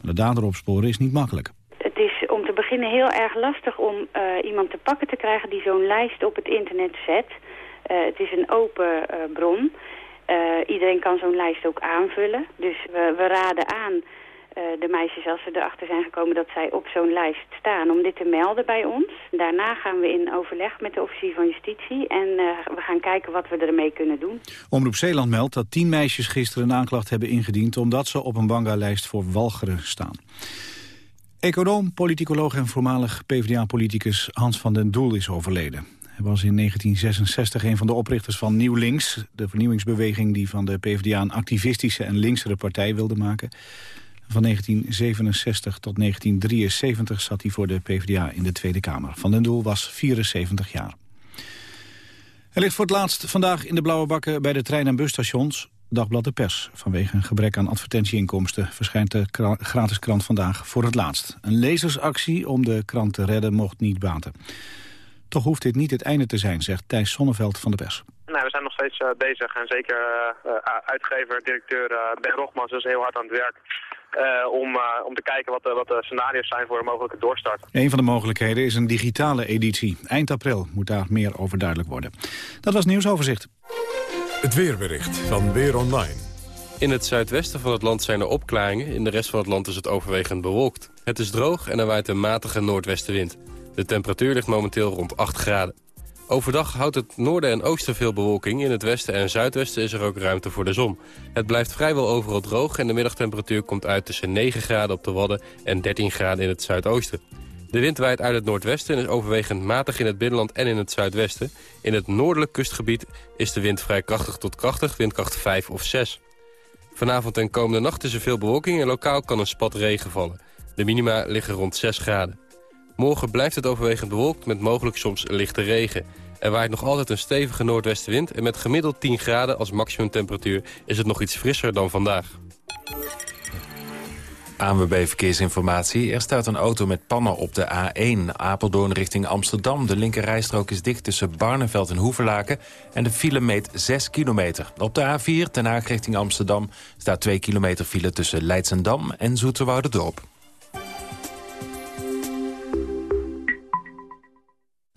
De dader opsporen is niet makkelijk. Het is om te beginnen heel erg lastig om uh, iemand te pakken te krijgen die zo'n lijst op het internet zet. Uh, het is een open uh, bron. iedereen kan zo'n lijst ook aanvullen. Dus we, we raden aan de meisjes als ze erachter zijn gekomen dat zij op zo'n lijst staan om dit te melden bij ons. Daarna gaan we in overleg met de officier van justitie en we gaan kijken wat we ermee kunnen doen. Omroep Zeeland meldt dat tien meisjes gisteren een aanklacht hebben ingediend omdat ze op een banga-lijst voor walgeren staan. Econoom, politicoloog en voormalig PvdA-politicus Hans van den Doel is overleden. Hij was in 1966 een van de oprichters van Nieuw Links... de vernieuwingsbeweging die van de PvdA een activistische en linksere partij wilde maken. Van 1967 tot 1973 zat hij voor de PvdA in de Tweede Kamer. Van den Doel was 74 jaar. Hij ligt voor het laatst vandaag in de blauwe bakken bij de trein- en busstations. Dagblad de Pers. Vanwege een gebrek aan advertentieinkomsten verschijnt de gratis krant vandaag voor het laatst. Een lezersactie om de krant te redden mocht niet baten. Toch hoeft dit niet het einde te zijn, zegt Thijs Sonneveld van de Pers. Nou, we zijn nog steeds uh, bezig en zeker uh, uitgever, directeur uh, Ben Rogmans is heel hard aan het werk. Om, om te kijken wat, wat de scenario's zijn voor een mogelijke doorstart. Een van de mogelijkheden is een digitale editie. Eind april moet daar meer over duidelijk worden. Dat was nieuwsoverzicht. Het weerbericht van Weer Online. In het zuidwesten van het land zijn er opklaringen. In de rest van het land is het overwegend bewolkt. Het is droog en er waait een matige noordwestenwind. De temperatuur ligt momenteel rond 8 graden. Overdag houdt het noorden en oosten veel bewolking. In het westen en zuidwesten is er ook ruimte voor de zon. Het blijft vrijwel overal droog en de middagtemperatuur komt uit tussen 9 graden op de Wadden en 13 graden in het zuidoosten. De wind waait uit het noordwesten en is overwegend matig in het binnenland en in het zuidwesten. In het noordelijk kustgebied is de wind vrij krachtig tot krachtig, windkracht 5 of 6. Vanavond en komende nacht is er veel bewolking en lokaal kan een spat regen vallen. De minima liggen rond 6 graden. Morgen blijft het overwegend bewolkt met mogelijk soms lichte regen. Er waait nog altijd een stevige noordwestenwind... en met gemiddeld 10 graden als maximumtemperatuur is het nog iets frisser dan vandaag. ANWB Verkeersinformatie. Er staat een auto met pannen op de A1 Apeldoorn richting Amsterdam. De linkerrijstrook is dicht tussen Barneveld en Hoevelaken... en de file meet 6 kilometer. Op de A4 ten Haag richting Amsterdam staat 2 kilometer file... tussen Leidsendam en Zoeterwoude-Dorp.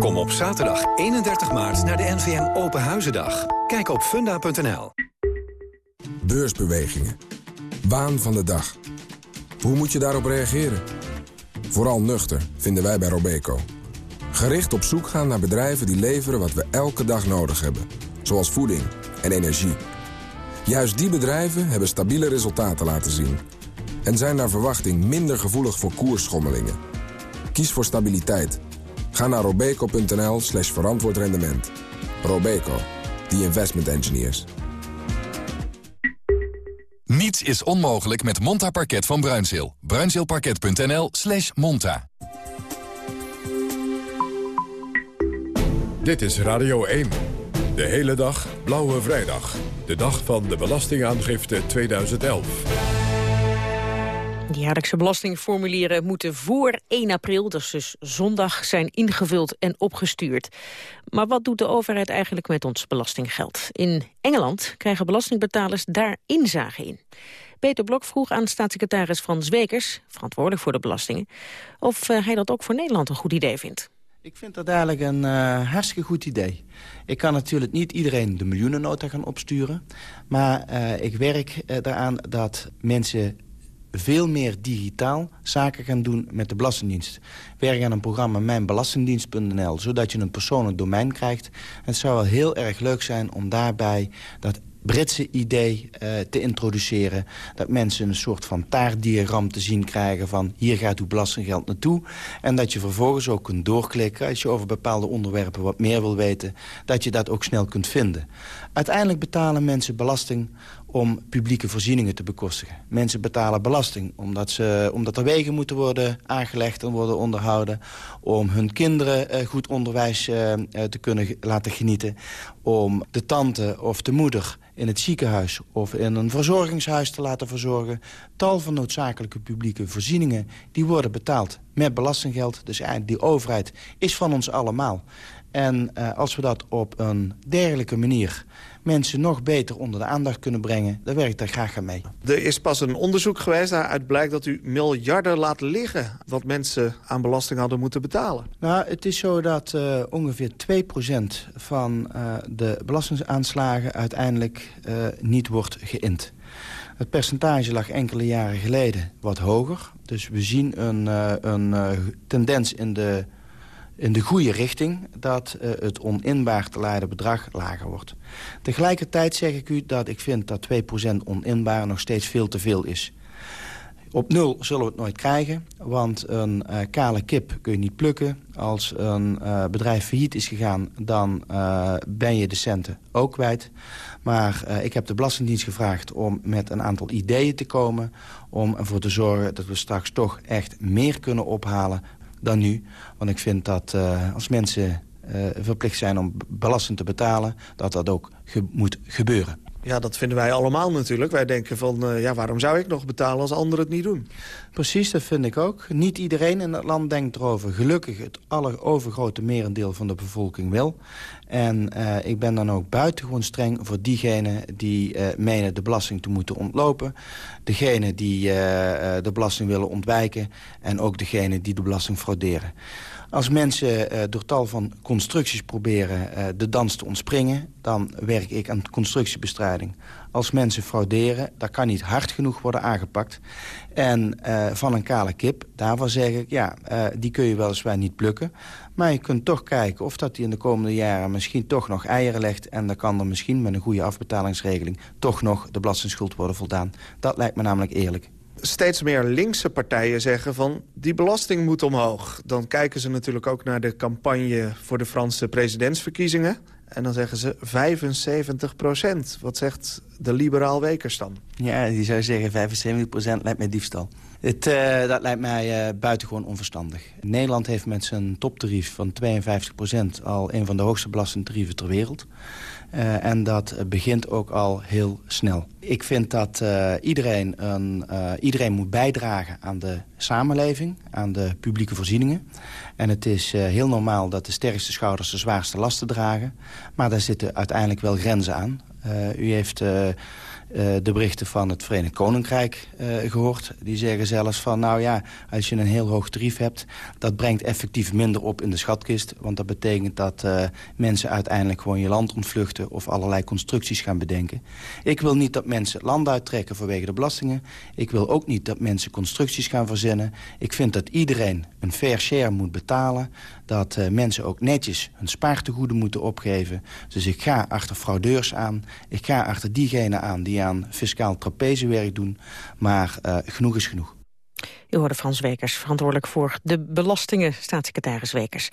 Kom op zaterdag 31 maart naar de NVM Open Huizendag. Kijk op funda.nl. Beursbewegingen. Waan van de dag. Hoe moet je daarop reageren? Vooral nuchter, vinden wij bij Robeco. Gericht op zoek gaan naar bedrijven die leveren wat we elke dag nodig hebben. Zoals voeding en energie. Juist die bedrijven hebben stabiele resultaten laten zien. En zijn naar verwachting minder gevoelig voor koersschommelingen. Kies voor stabiliteit. Ga naar robeco.nl slash verantwoord rendement. Robeco, the investment engineers. Niets is onmogelijk met Monta Parket van Bruinzeel. Bruinzeelparket.nl slash monta. Dit is Radio 1. De hele dag Blauwe Vrijdag. De dag van de Belastingaangifte 2011. De jaarlijkse belastingformulieren moeten voor 1 april, dus, dus zondag, zijn ingevuld en opgestuurd. Maar wat doet de overheid eigenlijk met ons belastinggeld? In Engeland krijgen belastingbetalers daar inzage in. Peter Blok vroeg aan staatssecretaris Frans Wekers, verantwoordelijk voor de belastingen, of eh, hij dat ook voor Nederland een goed idee vindt. Ik vind dat eigenlijk een uh, hartstikke goed idee. Ik kan natuurlijk niet iedereen de miljoenennota gaan opsturen. Maar uh, ik werk eraan dat mensen veel meer digitaal zaken gaan doen met de Belastingdienst. Werk aan een programma mijnbelastingdienst.nl, zodat je een persoonlijk domein krijgt. Het zou wel heel erg leuk zijn om daarbij dat Britse idee uh, te introduceren. Dat mensen een soort van taartdiagram te zien krijgen van... hier gaat uw belastinggeld naartoe. En dat je vervolgens ook kunt doorklikken... als je over bepaalde onderwerpen wat meer wil weten... dat je dat ook snel kunt vinden. Uiteindelijk betalen mensen belasting om publieke voorzieningen te bekostigen. Mensen betalen belasting omdat, ze, omdat er wegen moeten worden aangelegd en worden onderhouden. Om hun kinderen uh, goed onderwijs uh, te kunnen laten genieten. Om de tante of de moeder in het ziekenhuis of in een verzorgingshuis te laten verzorgen. Tal van noodzakelijke publieke voorzieningen die worden betaald met belastinggeld. Dus die overheid is van ons allemaal. En als we dat op een dergelijke manier mensen nog beter onder de aandacht kunnen brengen... dan werk ik daar graag aan mee. Er is pas een onderzoek geweest daaruit blijkt dat u miljarden laat liggen... wat mensen aan belasting hadden moeten betalen. Nou, het is zo dat uh, ongeveer 2% van uh, de belastingaanslagen uiteindelijk uh, niet wordt geïnd. Het percentage lag enkele jaren geleden wat hoger. Dus we zien een, een tendens in de in de goede richting dat uh, het oninbaar te leiden bedrag lager wordt. Tegelijkertijd zeg ik u dat ik vind dat 2% oninbaar nog steeds veel te veel is. Op nul zullen we het nooit krijgen, want een uh, kale kip kun je niet plukken. Als een uh, bedrijf failliet is gegaan, dan ben je de centen ook kwijt. Maar ik heb de Belastingdienst gevraagd om met een aantal ideeën te komen... om ervoor te zorgen dat we straks toch echt meer kunnen ophalen dan nu. Want ik vind dat als mensen verplicht zijn om belasting te betalen... dat dat ook moet gebeuren. Ja, dat vinden wij allemaal natuurlijk. Wij denken van, uh, ja, waarom zou ik nog betalen als anderen het niet doen? Precies, dat vind ik ook. Niet iedereen in het land denkt erover. Gelukkig het allerovergrote merendeel van de bevolking wil. En uh, ik ben dan ook buitengewoon streng voor diegenen die uh, menen de belasting te moeten ontlopen. Degenen die de belasting willen ontwijken. En ook degenen die de belasting frauderen. Als mensen door tal van constructies proberen de dans te ontspringen... dan werk ik aan constructiebestrijding. Als mensen frauderen, dat kan niet hard genoeg worden aangepakt. En uh, van een kale kip, daarvan zeg ik... ja, die kun je weliswaar niet plukken. Maar je kunt toch kijken of dat die in de komende jaren... misschien toch nog eieren legt... en dan kan er misschien met een goede afbetalingsregeling... toch nog de belastingsschuld worden voldaan. Dat lijkt me namelijk eerlijk steeds meer linkse partijen zeggen van die belasting moet omhoog. Dan kijken ze natuurlijk ook naar de campagne voor de Franse presidentsverkiezingen. En dan zeggen ze 75 procent. Wat zegt de liberaal Wekers dan? Ja, die zou zeggen 75 procent lijkt mij diefstal. Het, uh, dat lijkt mij uh, buitengewoon onverstandig. Nederland heeft met zijn toptarief van 52 procent... al een van de hoogste belastingtarieven ter wereld. Uh, en dat begint ook al heel snel. Ik vind dat uh, iedereen, een, uh, iedereen moet bijdragen aan de samenleving, aan de publieke voorzieningen. En het is heel normaal dat de sterkste schouders de zwaarste lasten dragen. Maar daar zitten uiteindelijk wel grenzen aan. u heeft de berichten van het Verenigd Koninkrijk uh, gehoord. Die zeggen zelfs van, nou ja, als je een heel hoog tarief hebt... dat brengt effectief minder op in de schatkist. Want dat betekent dat uh, mensen uiteindelijk gewoon je land ontvluchten... of allerlei constructies gaan bedenken. Ik wil niet dat mensen land uittrekken vanwege de belastingen. Ik wil ook niet dat mensen constructies gaan verzinnen. Ik vind dat iedereen een fair share moet betalen dat uh, mensen ook netjes hun spaartegoeden moeten opgeven. Dus ik ga achter fraudeurs aan. Ik ga achter diegenen aan die aan fiscaal trapezewerk doen. Maar uh, genoeg is genoeg. U hoorde Frans Wekers, verantwoordelijk voor de belastingen, staatssecretaris Wekers.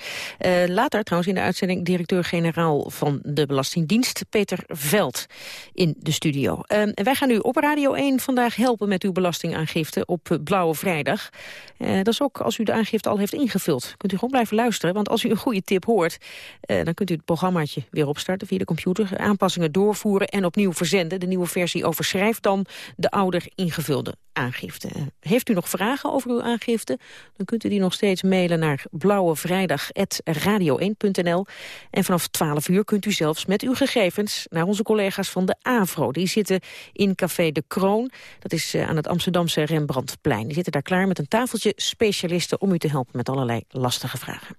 Uh, later trouwens in de uitzending directeur-generaal van de Belastingdienst, Peter Veld, in de studio. Uh, wij gaan u op Radio 1 vandaag helpen met uw belastingaangifte op Blauwe Vrijdag. Uh, dat is ook als u de aangifte al heeft ingevuld. Kunt u gewoon blijven luisteren, want als u een goede tip hoort... dan kunt u het programmaatje weer opstarten via de computer... aanpassingen doorvoeren en opnieuw verzenden. De nieuwe versie overschrijft dan de ouder ingevulde aangifte. Heeft u nog vragen over uw aangifte? Dan kunt u die nog steeds mailen naar blauwevrijdag.radio1.nl. En vanaf 12 uur kunt u zelfs met uw gegevens naar onze collega's van de AVRO. Die zitten in Café de Kroon. Dat is eh, aan het Amsterdamse Rembrandtplein. Die zitten daar klaar met een tafeltje specialisten om u te helpen met allerlei lastige vragen.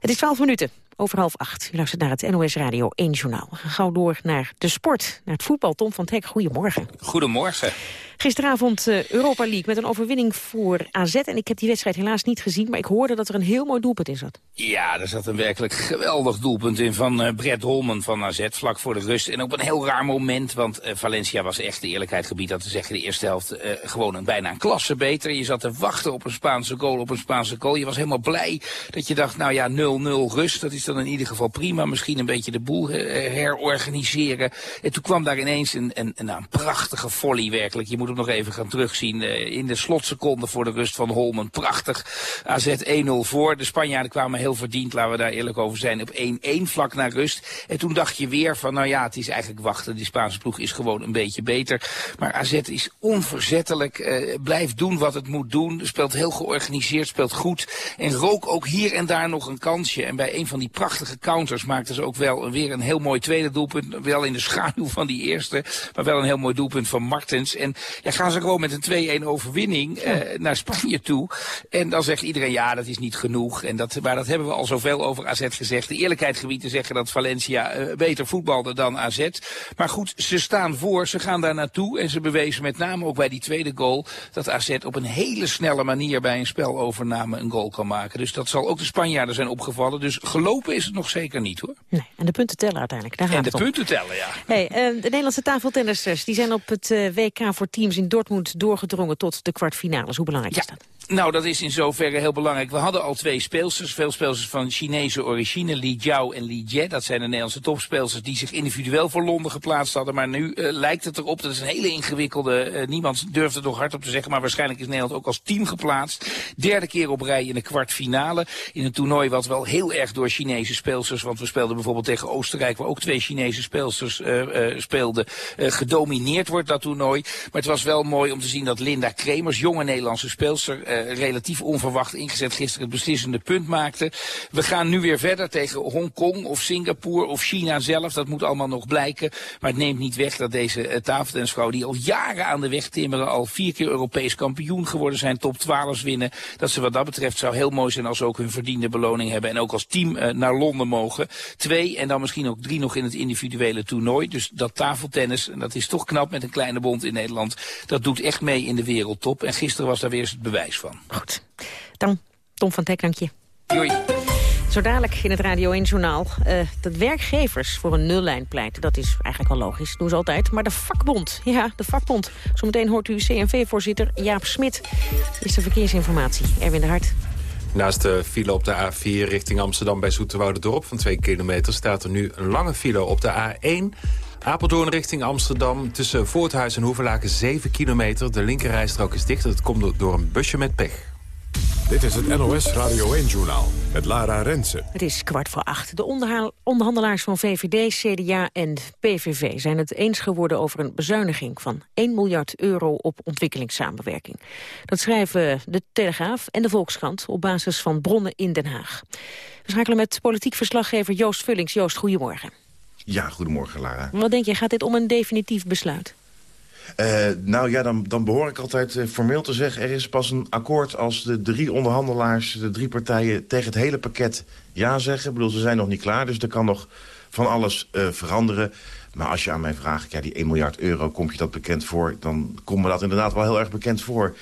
Het is 12 minuten over half acht. U luistert naar het NOS Radio 1 Journaal. We gaan gauw door naar de sport, naar het voetbal. Tom van Hek, goedemorgen. Goedemorgen. Gisteravond uh, Europa League met een overwinning voor AZ. En ik heb die wedstrijd helaas niet gezien, maar ik hoorde dat er een heel mooi doelpunt in zat. Ja, er zat een werkelijk geweldig doelpunt in van uh, Brett Holman van AZ, vlak voor de rust. En op een heel raar moment, want uh, Valencia was echt de eerlijkheid gebied dat te zeggen. De eerste helft gewoon een, bijna een klasse beter. Je zat te wachten op een Spaanse goal, op een Spaanse goal. Je was helemaal blij dat je dacht, nou ja, 0-0 rust. Dat is dan in ieder geval prima. Misschien een beetje de boel herorganiseren. En toen kwam daar ineens een, een, een, een prachtige volley werkelijk. Je moet hem nog even gaan terugzien. Uh, in de slotseconde voor de rust van Holmen. Prachtig. AZ 1-0 voor. De Spanjaarden kwamen heel verdiend, laten we daar eerlijk over zijn, op 1-1 vlak naar rust. En toen dacht je weer van, nou ja, het is eigenlijk wachten. Die Spaanse ploeg is gewoon een beetje beter. Maar AZ is onverzettelijk. Uh, blijft doen wat het moet doen. Speelt heel georganiseerd, speelt goed. En rook ook hier en daar nog een kansje. En bij een van die prachtige counters maakten ze ook wel weer een heel mooi tweede doelpunt. Wel in de schaduw van die eerste. Maar wel een heel mooi doelpunt van Martens. En ja, gaan ze gewoon met een 2-1 overwinning uh, naar Spanje toe. En dan zegt iedereen, ja, dat is niet genoeg. En dat, maar dat hebben we al zoveel over AZ gezegd. De eerlijkheid gebied te zeggen dat Valencia uh, beter voetbalde dan AZ. Maar goed, ze staan voor, ze gaan daar naartoe. En ze bewezen met name ook bij die tweede goal... dat AZ op een hele snelle manier bij een spelovername een goal kan maken. Dus dat zal ook de Spanjaarden zijn opgevallen. Dus geloof is het nog zeker niet, hoor. Nee, en de punten tellen uiteindelijk. Daar gaat en de het om. punten tellen, ja. Hey, eh, de Nederlandse tafeltennissers die zijn op het eh, WK voor teams in Dortmund doorgedrongen tot de kwartfinales. Hoe belangrijk is dat? Nou, dat is in zoverre heel belangrijk. We hadden al twee speelsters, veel speelsters van Chinese origine, Li Jiao en Li Jie. Dat zijn de Nederlandse topspeelsters die zich individueel voor Londen geplaatst hadden. Maar nu uh, lijkt het erop, dat is een hele ingewikkelde, uh, niemand durft het nog hardop te zeggen, maar waarschijnlijk is Nederland ook als team geplaatst. Derde keer op rij in de kwartfinale. In een toernooi wat wel heel erg door Chinese speelsters, want we speelden bijvoorbeeld tegen Oostenrijk, waar ook twee Chinese speelsters uh, speelden, gedomineerd wordt dat toernooi. Maar het was wel mooi om te zien dat Linda Kremers, jonge Nederlandse speelster, relatief onverwacht ingezet gisteren het beslissende punt maakte. We gaan nu weer verder tegen Hongkong of Singapore of China zelf. Dat moet allemaal nog blijken. Maar het neemt niet weg dat deze tafeltennisvrouw die al jaren aan de weg timmeren, al vier keer Europees kampioen geworden zijn, top 12 winnen. Dat ze wat dat betreft zou heel mooi zijn als ze ook hun verdiende beloning hebben. En ook als team naar Londen mogen. Twee en dan misschien ook drie nog in het individuele toernooi. Dus dat tafeltennis, en dat is toch knap met een kleine bond in Nederland. Dat doet echt mee in de wereldtop. En gisteren was daar weer eens het bewijs van. Goed. Dan Tom van Teck, dank je. Doei. Zo dadelijk in het Radio 1-journaal uh, dat werkgevers voor een nullijn pleiten. Dat is eigenlijk wel logisch, doen ze altijd. Maar de vakbond, ja, de vakbond. Zometeen hoort u CNV-voorzitter Jaap Smit. Is de verkeersinformatie. Erwin de Hart. Naast de file op de A4 richting Amsterdam bij Dorp van 2 kilometer... staat er nu een lange file op de A1... Apeldoorn richting Amsterdam. Tussen Voorthuis en Hoevelaken 7 kilometer. De linkerrijstrook is dicht. Dat komt door een busje met pech. Dit is het NOS Radio 1-journaal met Lara Rensen. Het is kwart voor acht. De onderhandelaars van VVD, CDA en PVV zijn het eens geworden over een bezuiniging van 1 miljard euro op ontwikkelingssamenwerking. Dat schrijven de Telegraaf en de Volkskrant op basis van bronnen in Den Haag. We schakelen met politiek verslaggever Joost Vullings. Joost, goedemorgen. Ja, goedemorgen Lara. Wat denk je, gaat dit om een definitief besluit? Uh, nou ja, dan, dan behoor ik altijd uh, formeel te zeggen... er is pas een akkoord als de drie onderhandelaars, de drie partijen... tegen het hele pakket ja zeggen. Ik bedoel, ze zijn nog niet klaar, dus er kan nog van alles uh, veranderen. Maar als je aan mij vraagt, ja, die 1 miljard euro, komt je dat bekend voor? Dan komt me dat inderdaad wel heel erg bekend voor.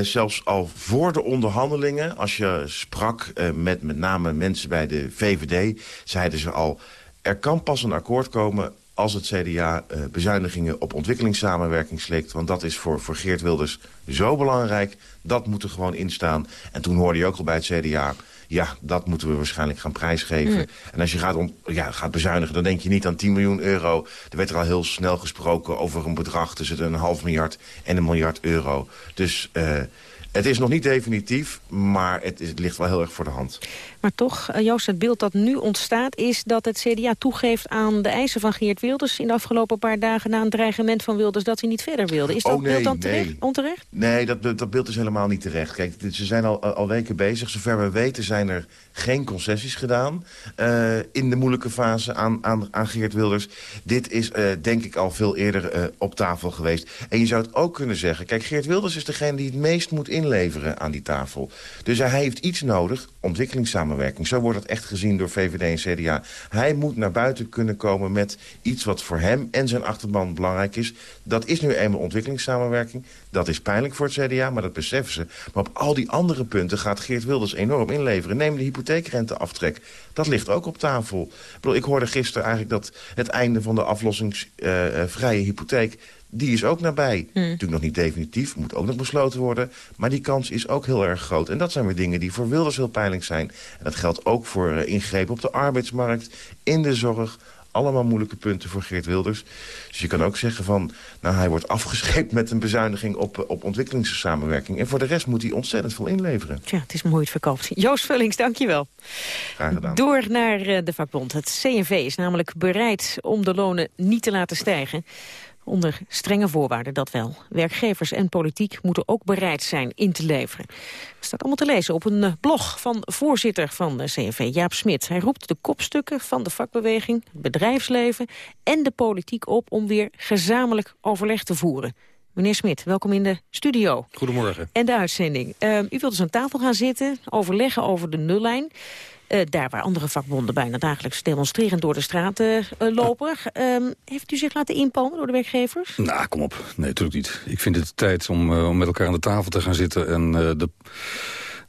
zelfs al voor de onderhandelingen, als je sprak met met name mensen bij de VVD... zeiden ze al, er kan pas een akkoord komen als het CDA uh, bezuinigingen op ontwikkelingssamenwerking slikt. Want dat is voor, voor Geert Wilders zo belangrijk. Dat moet er gewoon in staan. En toen hoorde je ook al bij het CDA... ja, dat moeten we waarschijnlijk gaan prijsgeven. Mm. En als je gaat, om, ja, gaat bezuinigen, dan denk je niet aan 10 miljoen euro. Er werd er al heel snel gesproken over een bedrag... tussen een half miljard en een miljard euro. Dus... Uh, het is nog niet definitief, maar het, is, het, ligt wel heel erg voor de hand. Maar toch, Joost, het beeld dat nu ontstaat... is dat het CDA toegeeft aan de eisen van Geert Wilders... in de afgelopen paar dagen na een dreigement van Wilders... dat hij niet verder wilde. Is dat oh, nee, beeld dan terecht, nee. onterecht? Nee, dat, dat beeld is helemaal niet terecht. Kijk, ze zijn al, al weken bezig. Zover we weten zijn er geen concessies gedaan... Uh, in de moeilijke fase aan, aan, aan Geert Wilders. Dit is, uh, denk ik, al veel eerder uh, op tafel geweest. En je zou het ook kunnen zeggen... Kijk, Geert Wilders is degene die het meest moet inleveren aan die tafel. Dus hij heeft iets nodig, ontwikkelingssamenwerking. Zo wordt het echt gezien door VVD en CDA. Hij moet naar buiten kunnen komen met iets wat voor hem en zijn achterban belangrijk is. Dat is nu eenmaal ontwikkelingssamenwerking. Dat is pijnlijk voor het CDA, maar dat beseffen ze. Maar op al die andere punten gaat Geert Wilders enorm inleveren. Neem de hypotheekrenteaftrek. Dat ligt ook op tafel. Ik, hoorde gisteren eigenlijk dat het einde van de aflossingsvrije hypotheek die is ook nabij. Hmm. Natuurlijk nog niet definitief, moet ook nog besloten worden. Maar die kans is ook heel erg groot. En dat zijn weer dingen die voor Wilders heel pijnlijk zijn. En dat geldt ook voor uh, ingrepen op de arbeidsmarkt, in de zorg. Allemaal moeilijke punten voor Geert Wilders. Dus je kan ook zeggen van, nou hij wordt afgescheept met een bezuiniging op, op ontwikkelingssamenwerking. En voor de rest moet hij ontzettend veel inleveren. Ja, het is mooi het verkoopt. Joost Vullings, dankjewel. Graag gedaan. Door naar de vakbond. Het CNV is namelijk bereid om de lonen niet te laten stijgen. Onder strenge voorwaarden, dat wel. Werkgevers en politiek moeten ook bereid zijn in te leveren. Dat staat allemaal te lezen op een blog van voorzitter van de CNV, Jaap Smit. Hij roept de kopstukken van de vakbeweging, het bedrijfsleven en de politiek op... om weer gezamenlijk overleg te voeren. Meneer Smit, welkom in de studio. Goedemorgen. En de uitzending. Uh, u wilt dus aan tafel gaan zitten, overleggen over de nullijn. Uh, daar waar andere vakbonden bijna dagelijks demonstrerend door de straten uh, lopen. Uh, heeft u zich laten inpalmen door de werkgevers? Nou, kom op. Nee, natuurlijk niet. Ik vind het tijd om, om met elkaar aan de tafel te gaan zitten en de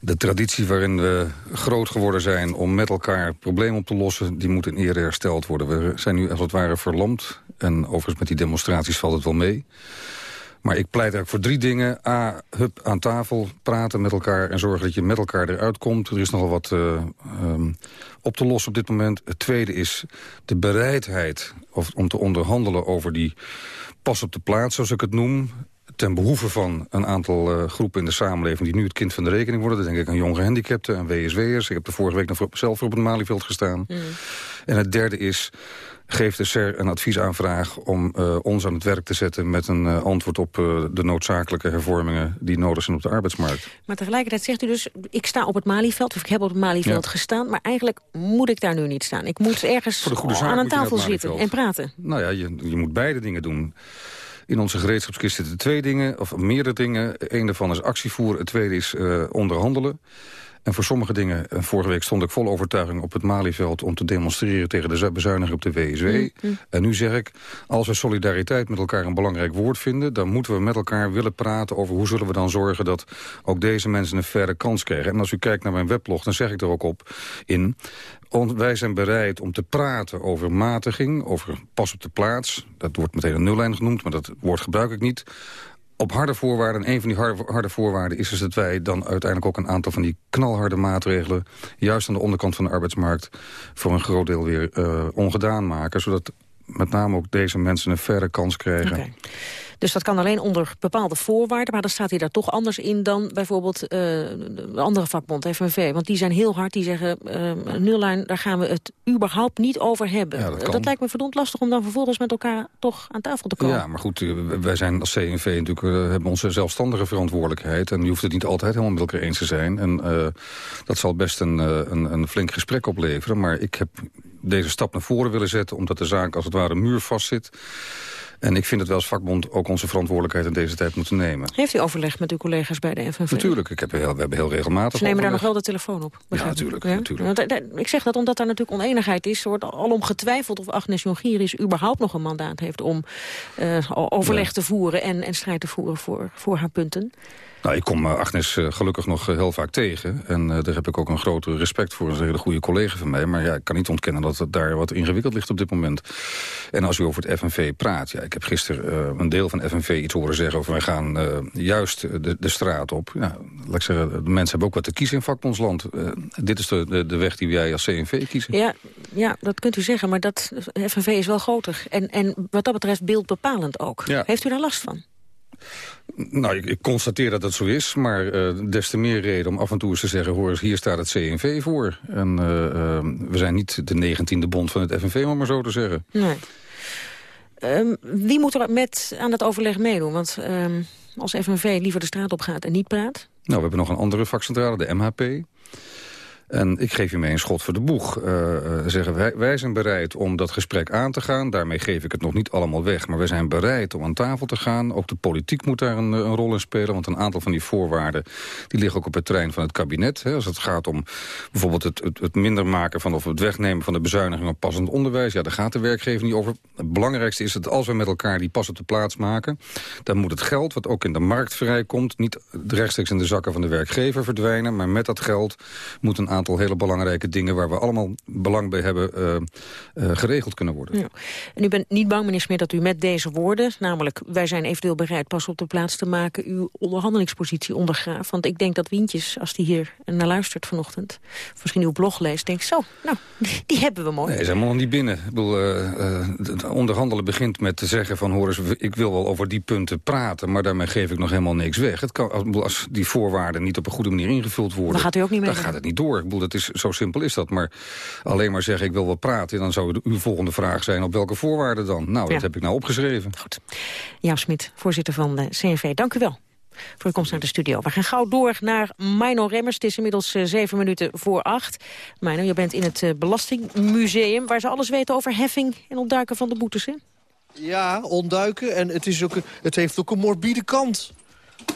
De traditie waarin we groot geworden zijn om met elkaar problemen op te lossen... die moet in ere hersteld worden. We zijn nu als het ware verlamd. En overigens met die demonstraties valt het wel mee. Maar ik pleit eigenlijk voor drie dingen. A, hup aan tafel, praten met elkaar en zorgen dat je met elkaar eruit komt. Er is nogal wat uh, um, op te lossen op dit moment. Het tweede is de bereidheid of, om te onderhandelen over die pas op de plaats, zoals ik het noem ten behoeve van een aantal uh, groepen in de samenleving... die nu het kind van de rekening worden. Dan denk ik aan jonge gehandicapten en WSW'ers. Ik heb de vorige week nog zelf op het Malieveld gestaan. Mm. En het derde is geeft de SER een adviesaanvraag om uh, ons aan het werk te zetten... met een uh, antwoord op uh, de noodzakelijke hervormingen die nodig zijn op de arbeidsmarkt. Maar tegelijkertijd zegt u dus, ik sta op het Malieveld... of ik heb op het Malieveld ja. gestaan, maar eigenlijk moet ik daar nu niet staan. Ik moet ergens aan een tafel zitten en praten. Nou ja, je, je moet beide dingen doen. In onze gereedschapskist zitten twee dingen, of meerdere dingen. Eén daarvan is actievoeren, het tweede is onderhandelen. En voor sommige dingen, en vorige week stond ik vol overtuiging op het Malieveld... om te demonstreren tegen de bezuiniging op de WSW. Mm -hmm. En nu zeg ik, als we solidariteit met elkaar een belangrijk woord vinden... dan moeten we met elkaar willen praten over hoe zullen we dan zorgen... dat ook deze mensen een verre kans krijgen. En als u kijkt naar mijn weblog, dan zeg ik er ook op in... Wij zijn bereid om te praten over matiging, over pas op de plaats. Dat wordt meteen een nullijn genoemd, maar dat woord gebruik ik niet op harde voorwaarden. En een van die harde, harde, voorwaarden is dus dat wij dan uiteindelijk ook een aantal van die knalharde maatregelen... juist aan de onderkant van de arbeidsmarkt voor een groot deel weer uh, ongedaan maken. Zodat met name ook deze mensen een verre kans krijgen. Okay. Dus dat kan alleen onder bepaalde voorwaarden. Maar dan staat hij daar toch anders in dan bijvoorbeeld uh, de andere vakbond, FNV. Want die zijn heel hard. Die zeggen, uh, nullijn, daar gaan we het überhaupt niet over hebben. Ja, dat, dat, lijkt me verdomd lastig om dan vervolgens met elkaar toch aan tafel te komen. Ja, maar goed, wij zijn als CNV natuurlijk, uh, hebben onze zelfstandige verantwoordelijkheid. En je hoeft het niet altijd helemaal met elkaar eens te zijn. En dat zal best een, een, een flink gesprek opleveren. Maar ik heb deze stap naar voren willen zetten... omdat de zaak als het ware muur zit. En ik vind het wel als vakbond ook onze verantwoordelijkheid in deze tijd moeten nemen. Heeft u overleg met uw collega's bij de FNV? Natuurlijk, ik heb heel, we hebben heel regelmatig Ze nemen daar nog wel de telefoon op? Ja, natuurlijk. Ja? natuurlijk. Want, ik zeg dat omdat daar natuurlijk oneenigheid is. Er wordt alom getwijfeld of Agnes Jongerius überhaupt nog een mandaat heeft... om uh, overleg ja. te voeren en, en strijd te voeren voor, voor haar punten. Nou, ik kom uh, Agnes uh, gelukkig nog uh, heel vaak tegen. En daar heb ik ook een grote respect voor. Een hele goede collega van mij. Maar ja, ik kan niet ontkennen dat het daar wat ingewikkeld ligt op dit moment. En als u over het FNV praat. Ja, ik heb gisteren een deel van FNV iets horen zeggen over... wij gaan juist de, de, straat op. Ja, laat ik zeggen, de mensen hebben ook wat te kiezen in vakbondsland. dit is de, de, de, weg die wij als CNV kiezen. Ja, ja, dat kunt u zeggen. Maar dat FNV is wel groter. En, en wat dat betreft beeldbepalend ook. Ja. Heeft u daar last van? Nou, ik, ik, constateer dat dat zo is, maar uh, des te meer reden om af en toe eens te zeggen... hoor eens, hier staat het CNV voor. En uh, uh, we zijn niet de negentiende bond van het FNV, om maar zo te zeggen. Nee. Um, wie moet er met aan het overleg meedoen? Want um, als FNV liever de straat op gaat en niet praat... Nou, we hebben nog een andere vakcentrale, de MHP. En ik geef je mee een schot voor de boeg. Uh, zeggen wij, wij zijn bereid om dat gesprek aan te gaan. Daarmee geef ik het nog niet allemaal weg. Maar wij zijn bereid om aan tafel te gaan. Ook de politiek moet daar een, een rol in spelen. Want een aantal van die voorwaarden die liggen ook op het terrein van het kabinet. Hè. Als het gaat om bijvoorbeeld het, het, het, minder maken van... of het wegnemen van de bezuiniging op passend onderwijs. Ja, daar gaat de werkgever niet over. Het belangrijkste is dat als we met elkaar die pas op de plaats maken... dan moet het geld wat ook in de markt vrijkomt... niet rechtstreeks in de zakken van de werkgever verdwijnen. Maar met dat geld moet een aantal hele belangrijke dingen... waar we allemaal belang bij hebben, uh, uh, geregeld kunnen worden. Ja. En u bent niet bang, meneer Smit, dat u met deze woorden... namelijk, wij zijn eventueel bereid pas op de plaats te maken... uw onderhandelingspositie ondergraaft. Want ik denk dat Wientjes, als die hier naar luistert vanochtend... of misschien uw blog leest, denkt zo, nou, die hebben we mooi. Nee, ze zijn nog niet binnen. Ik bedoel, uh, onderhandelen begint met te zeggen van... hoor eens, ik wil wel over die punten praten... maar daarmee geef ik nog helemaal niks weg. Het kan, als die voorwaarden niet op een goede manier ingevuld worden... Dan gaat u ook niet mee. Dan gaat het niet door. Ik bedoel, dat is, zo simpel is dat. Maar alleen maar zeggen, ik wil wel praten... dan zou uw volgende vraag zijn, op welke voorwaarden dan? Nou, ja. dat heb ik nou opgeschreven. Goed. Jaap Smit, voorzitter van de CNV, dank u wel voor de komst naar de studio. We gaan gauw door naar Mino Remmers. Het is inmiddels uh, zeven minuten voor acht. Mino, je bent in het uh, Belastingmuseum... waar ze alles weten over heffing en ontduiken van de boetes, hè? Ja, ontduiken. En het, is ook, het heeft ook een morbide kant,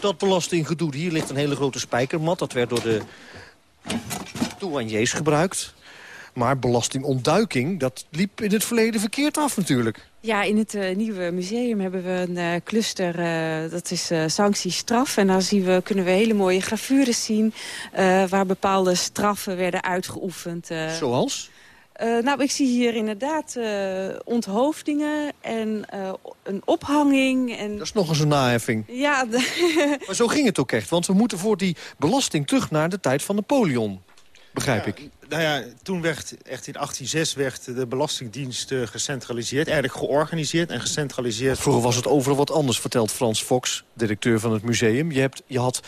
dat belastinggedoe. Hier ligt een hele grote spijkermat. Dat werd door de douaniers gebruikt. Maar belastingontduiking, dat liep in het verleden verkeerd af natuurlijk. Ja, in het uh, nieuwe museum hebben we een uh, cluster, uh, dat is sanctie-straf. En daar zien we, kunnen we hele mooie gravures zien... waar bepaalde straffen werden uitgeoefend. Zoals? Nou, ik zie hier inderdaad onthoofdingen en een ophanging. En... Dat is nog eens een naheffing. Ja. maar zo ging het ook echt, want we moeten voor die belasting terug naar de tijd van Napoleon begrijp ik. Nou ja, toen werd echt in 1806 werd de Belastingdienst uh, gecentraliseerd. Eigenlijk georganiseerd en gecentraliseerd. Vroeger was het overal wat anders, vertelt Frans Fox, directeur van het museum. Je, hebt, je had,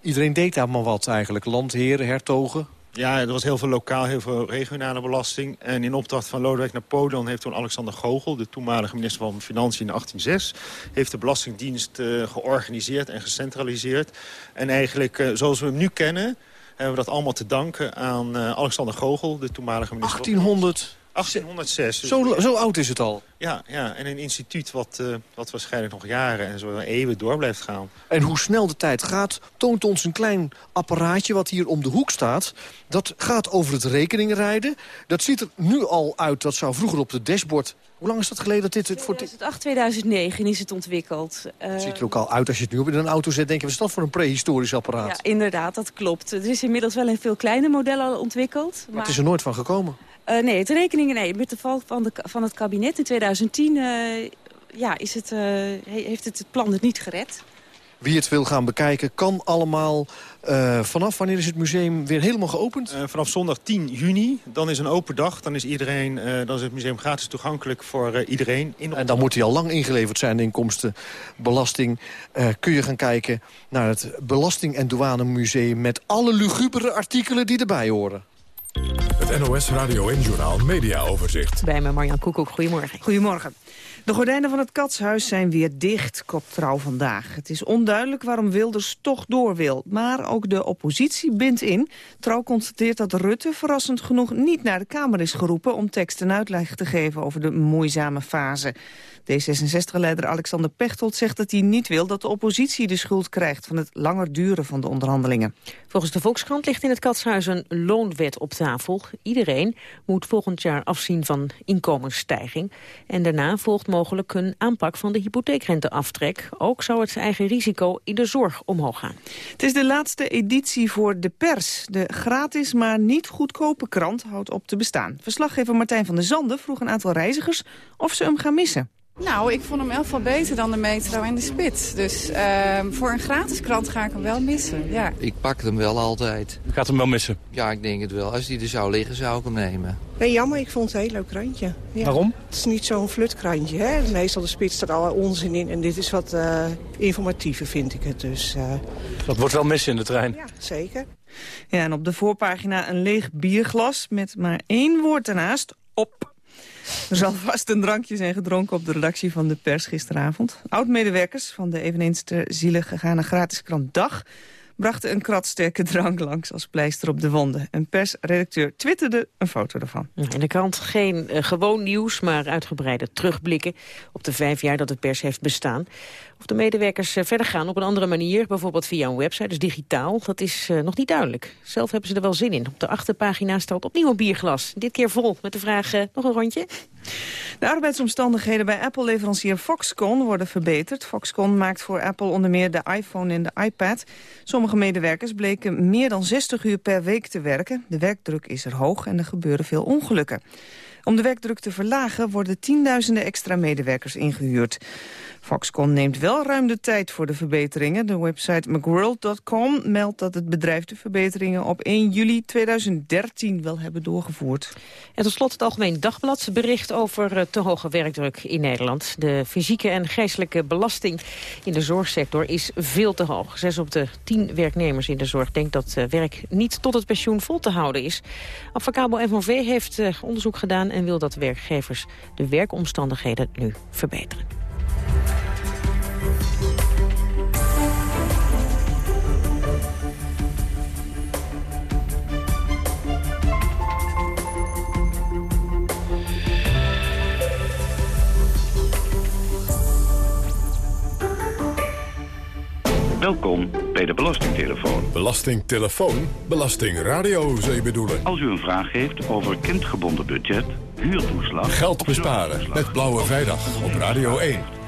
iedereen deed daar maar wat eigenlijk. Landheren, hertogen. Ja, er was heel veel lokaal, heel veel regionale belasting. En in opdracht van Lodewijk Napoleon heeft toen Alexander Gogel... de toenmalige minister van Financiën in 1806... heeft de Belastingdienst uh, georganiseerd en gecentraliseerd. En eigenlijk, uh, zoals we hem nu kennen hebben we dat allemaal te danken aan uh, Alexander Gogel, de toenmalige minister. 1800... 1806. Dus zo, zo oud is het al? Ja, ja, en een instituut wat, uh, wat waarschijnlijk nog jaren en zo eeuwen door blijft gaan. En hoe snel de tijd gaat, toont ons een klein apparaatje wat hier om de hoek staat. Dat gaat over het rekeningrijden. Dat ziet er nu al uit, dat zou vroeger op de dashboard... Hoe lang is dat geleden dat dit... Het voor 2008, 2009 is het ontwikkeld. Het ziet er ook al uit als je het nu op in een auto zet. Denk je, wat is dat voor een prehistorisch apparaat? Ja, inderdaad, dat klopt. Er is inmiddels wel een veel kleiner model al ontwikkeld. Maar, maar het is er nooit van gekomen? Uh, nee, het rekeningen, nee. Met de val van, de, van het kabinet in 2010 uh, ja, is het, uh, heeft het, het plan het niet gered. Wie het wil gaan bekijken, kan allemaal vanaf. Wanneer is het museum weer helemaal geopend? vanaf zondag 10 juni. Dan is een open dag. Dan is, iedereen, dan is het museum gratis toegankelijk voor iedereen. In en dan moet hij al lang ingeleverd zijn, de inkomstenbelasting. kun je gaan kijken naar het Belasting- en Douanemuseum... met alle lugubere artikelen die erbij horen. Het NOS Radio en Journaal Media Overzicht. Bij me Marjan Koekoek, goedemorgen. Goedemorgen. De gordijnen van het katshuis zijn weer dicht, kopt trouw vandaag. Het is onduidelijk waarom Wilders toch door wil. Maar ook de oppositie bindt in. Trouw constateert dat Rutte verrassend genoeg niet naar de Kamer is geroepen... om tekst en uitleg te geven over de moeizame fase. D66-leider Alexander Pechtold zegt dat hij niet wil dat de oppositie de schuld krijgt van het langer duren van de onderhandelingen. Volgens de Volkskrant ligt in het katshuis een loonwet op tafel. Iedereen moet volgend jaar afzien van inkomensstijging. En daarna volgt mogelijk een aanpak van de hypotheekrenteaftrek. Ook zou het eigen risico in de zorg omhoog gaan. Het is de laatste editie voor De Pers. De gratis maar niet goedkope krant houdt op te bestaan. Verslaggever Martijn van der Zanden vroeg een aantal reizigers of ze hem gaan missen. Nou, ik vond hem in veel beter dan de metro en de spits. Dus uh, voor een gratis krant ga ik hem wel missen, ja. Ik pak hem wel altijd. Je gaat hem wel missen? Ja, ik denk het wel. Als die er zou liggen, zou ik hem nemen. Nee, jammer. Ik vond het een heel leuk krantje. Ja. Waarom? Het is niet zo'n flutkrantje, hè. Meestal de spits staat alle onzin in. En dit is wat uh, informatiever, vind ik het. Dus, uh... Dat wordt wel missen in de trein. Ja, zeker. Ja, en op de voorpagina een leeg bierglas met maar één woord ernaast. Op. Er zal vast een drankje zijn gedronken op de redactie van de pers gisteravond. Oud-medewerkers van de eveneens ter zielig gegane gratis krant Dag brachten een kratsterke drank langs als pleister op de wonden. Een persredacteur twitterde een foto ervan. In de krant geen uh, gewoon nieuws, maar uitgebreide terugblikken... op de vijf jaar dat de pers heeft bestaan. Of de medewerkers uh, verder gaan op een andere manier, bijvoorbeeld via een website, dus digitaal, dat is uh, nog niet duidelijk. Zelf hebben ze er wel zin in. Op de achterpagina staat opnieuw een bierglas. Dit keer vol, met de vraag, nog een rondje? De arbeidsomstandigheden bij Apple-leverancier Foxconn worden verbeterd. Foxconn maakt voor Apple onder meer de iPhone en de iPad. Sommige medewerkers bleken meer dan 60 uur per week te werken. De werkdruk is er hoog en er gebeuren veel ongelukken. Om de werkdruk te verlagen worden tienduizenden extra medewerkers ingehuurd. Foxconn neemt wel ruim de tijd voor de verbeteringen. De website macworld.com meldt dat het bedrijf de verbeteringen op 1 juli 2013 wil hebben doorgevoerd. En tot slot het Algemeen Dagblad bericht over eh, te hoge werkdruk in Nederland. De fysieke en geestelijke belasting in de zorgsector is veel te hoog. Zes op de tien werknemers in de zorg denkt dat eh, werk niet tot het pensioen vol te houden is. Advocabo FNV heeft eh, onderzoek gedaan en wil dat werkgevers de werkomstandigheden nu verbeteren. Welkom bij de Belastingtelefoon. Belastingtelefoon? Belastingradio, zou je bedoelen? Als u een vraag heeft over kindgebonden budget, huurtoeslag... Geld besparen met Blauwe Vrijdag op Radio 1.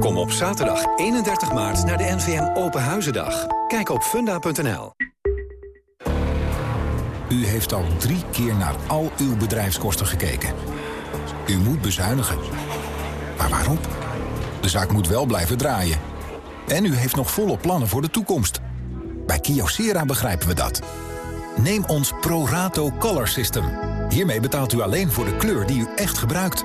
Kom op zaterdag 31 maart naar de NVM Open Huizendag. Kijk op funda.nl. U heeft al drie keer naar al uw bedrijfskosten gekeken. U moet bezuinigen. Maar waarom? De zaak moet wel blijven draaien. En u heeft nog volle plannen voor de toekomst. Bij Kyocera begrijpen we dat. Neem ons ProRato Color System. Hiermee betaalt u alleen voor de kleur die u echt gebruikt.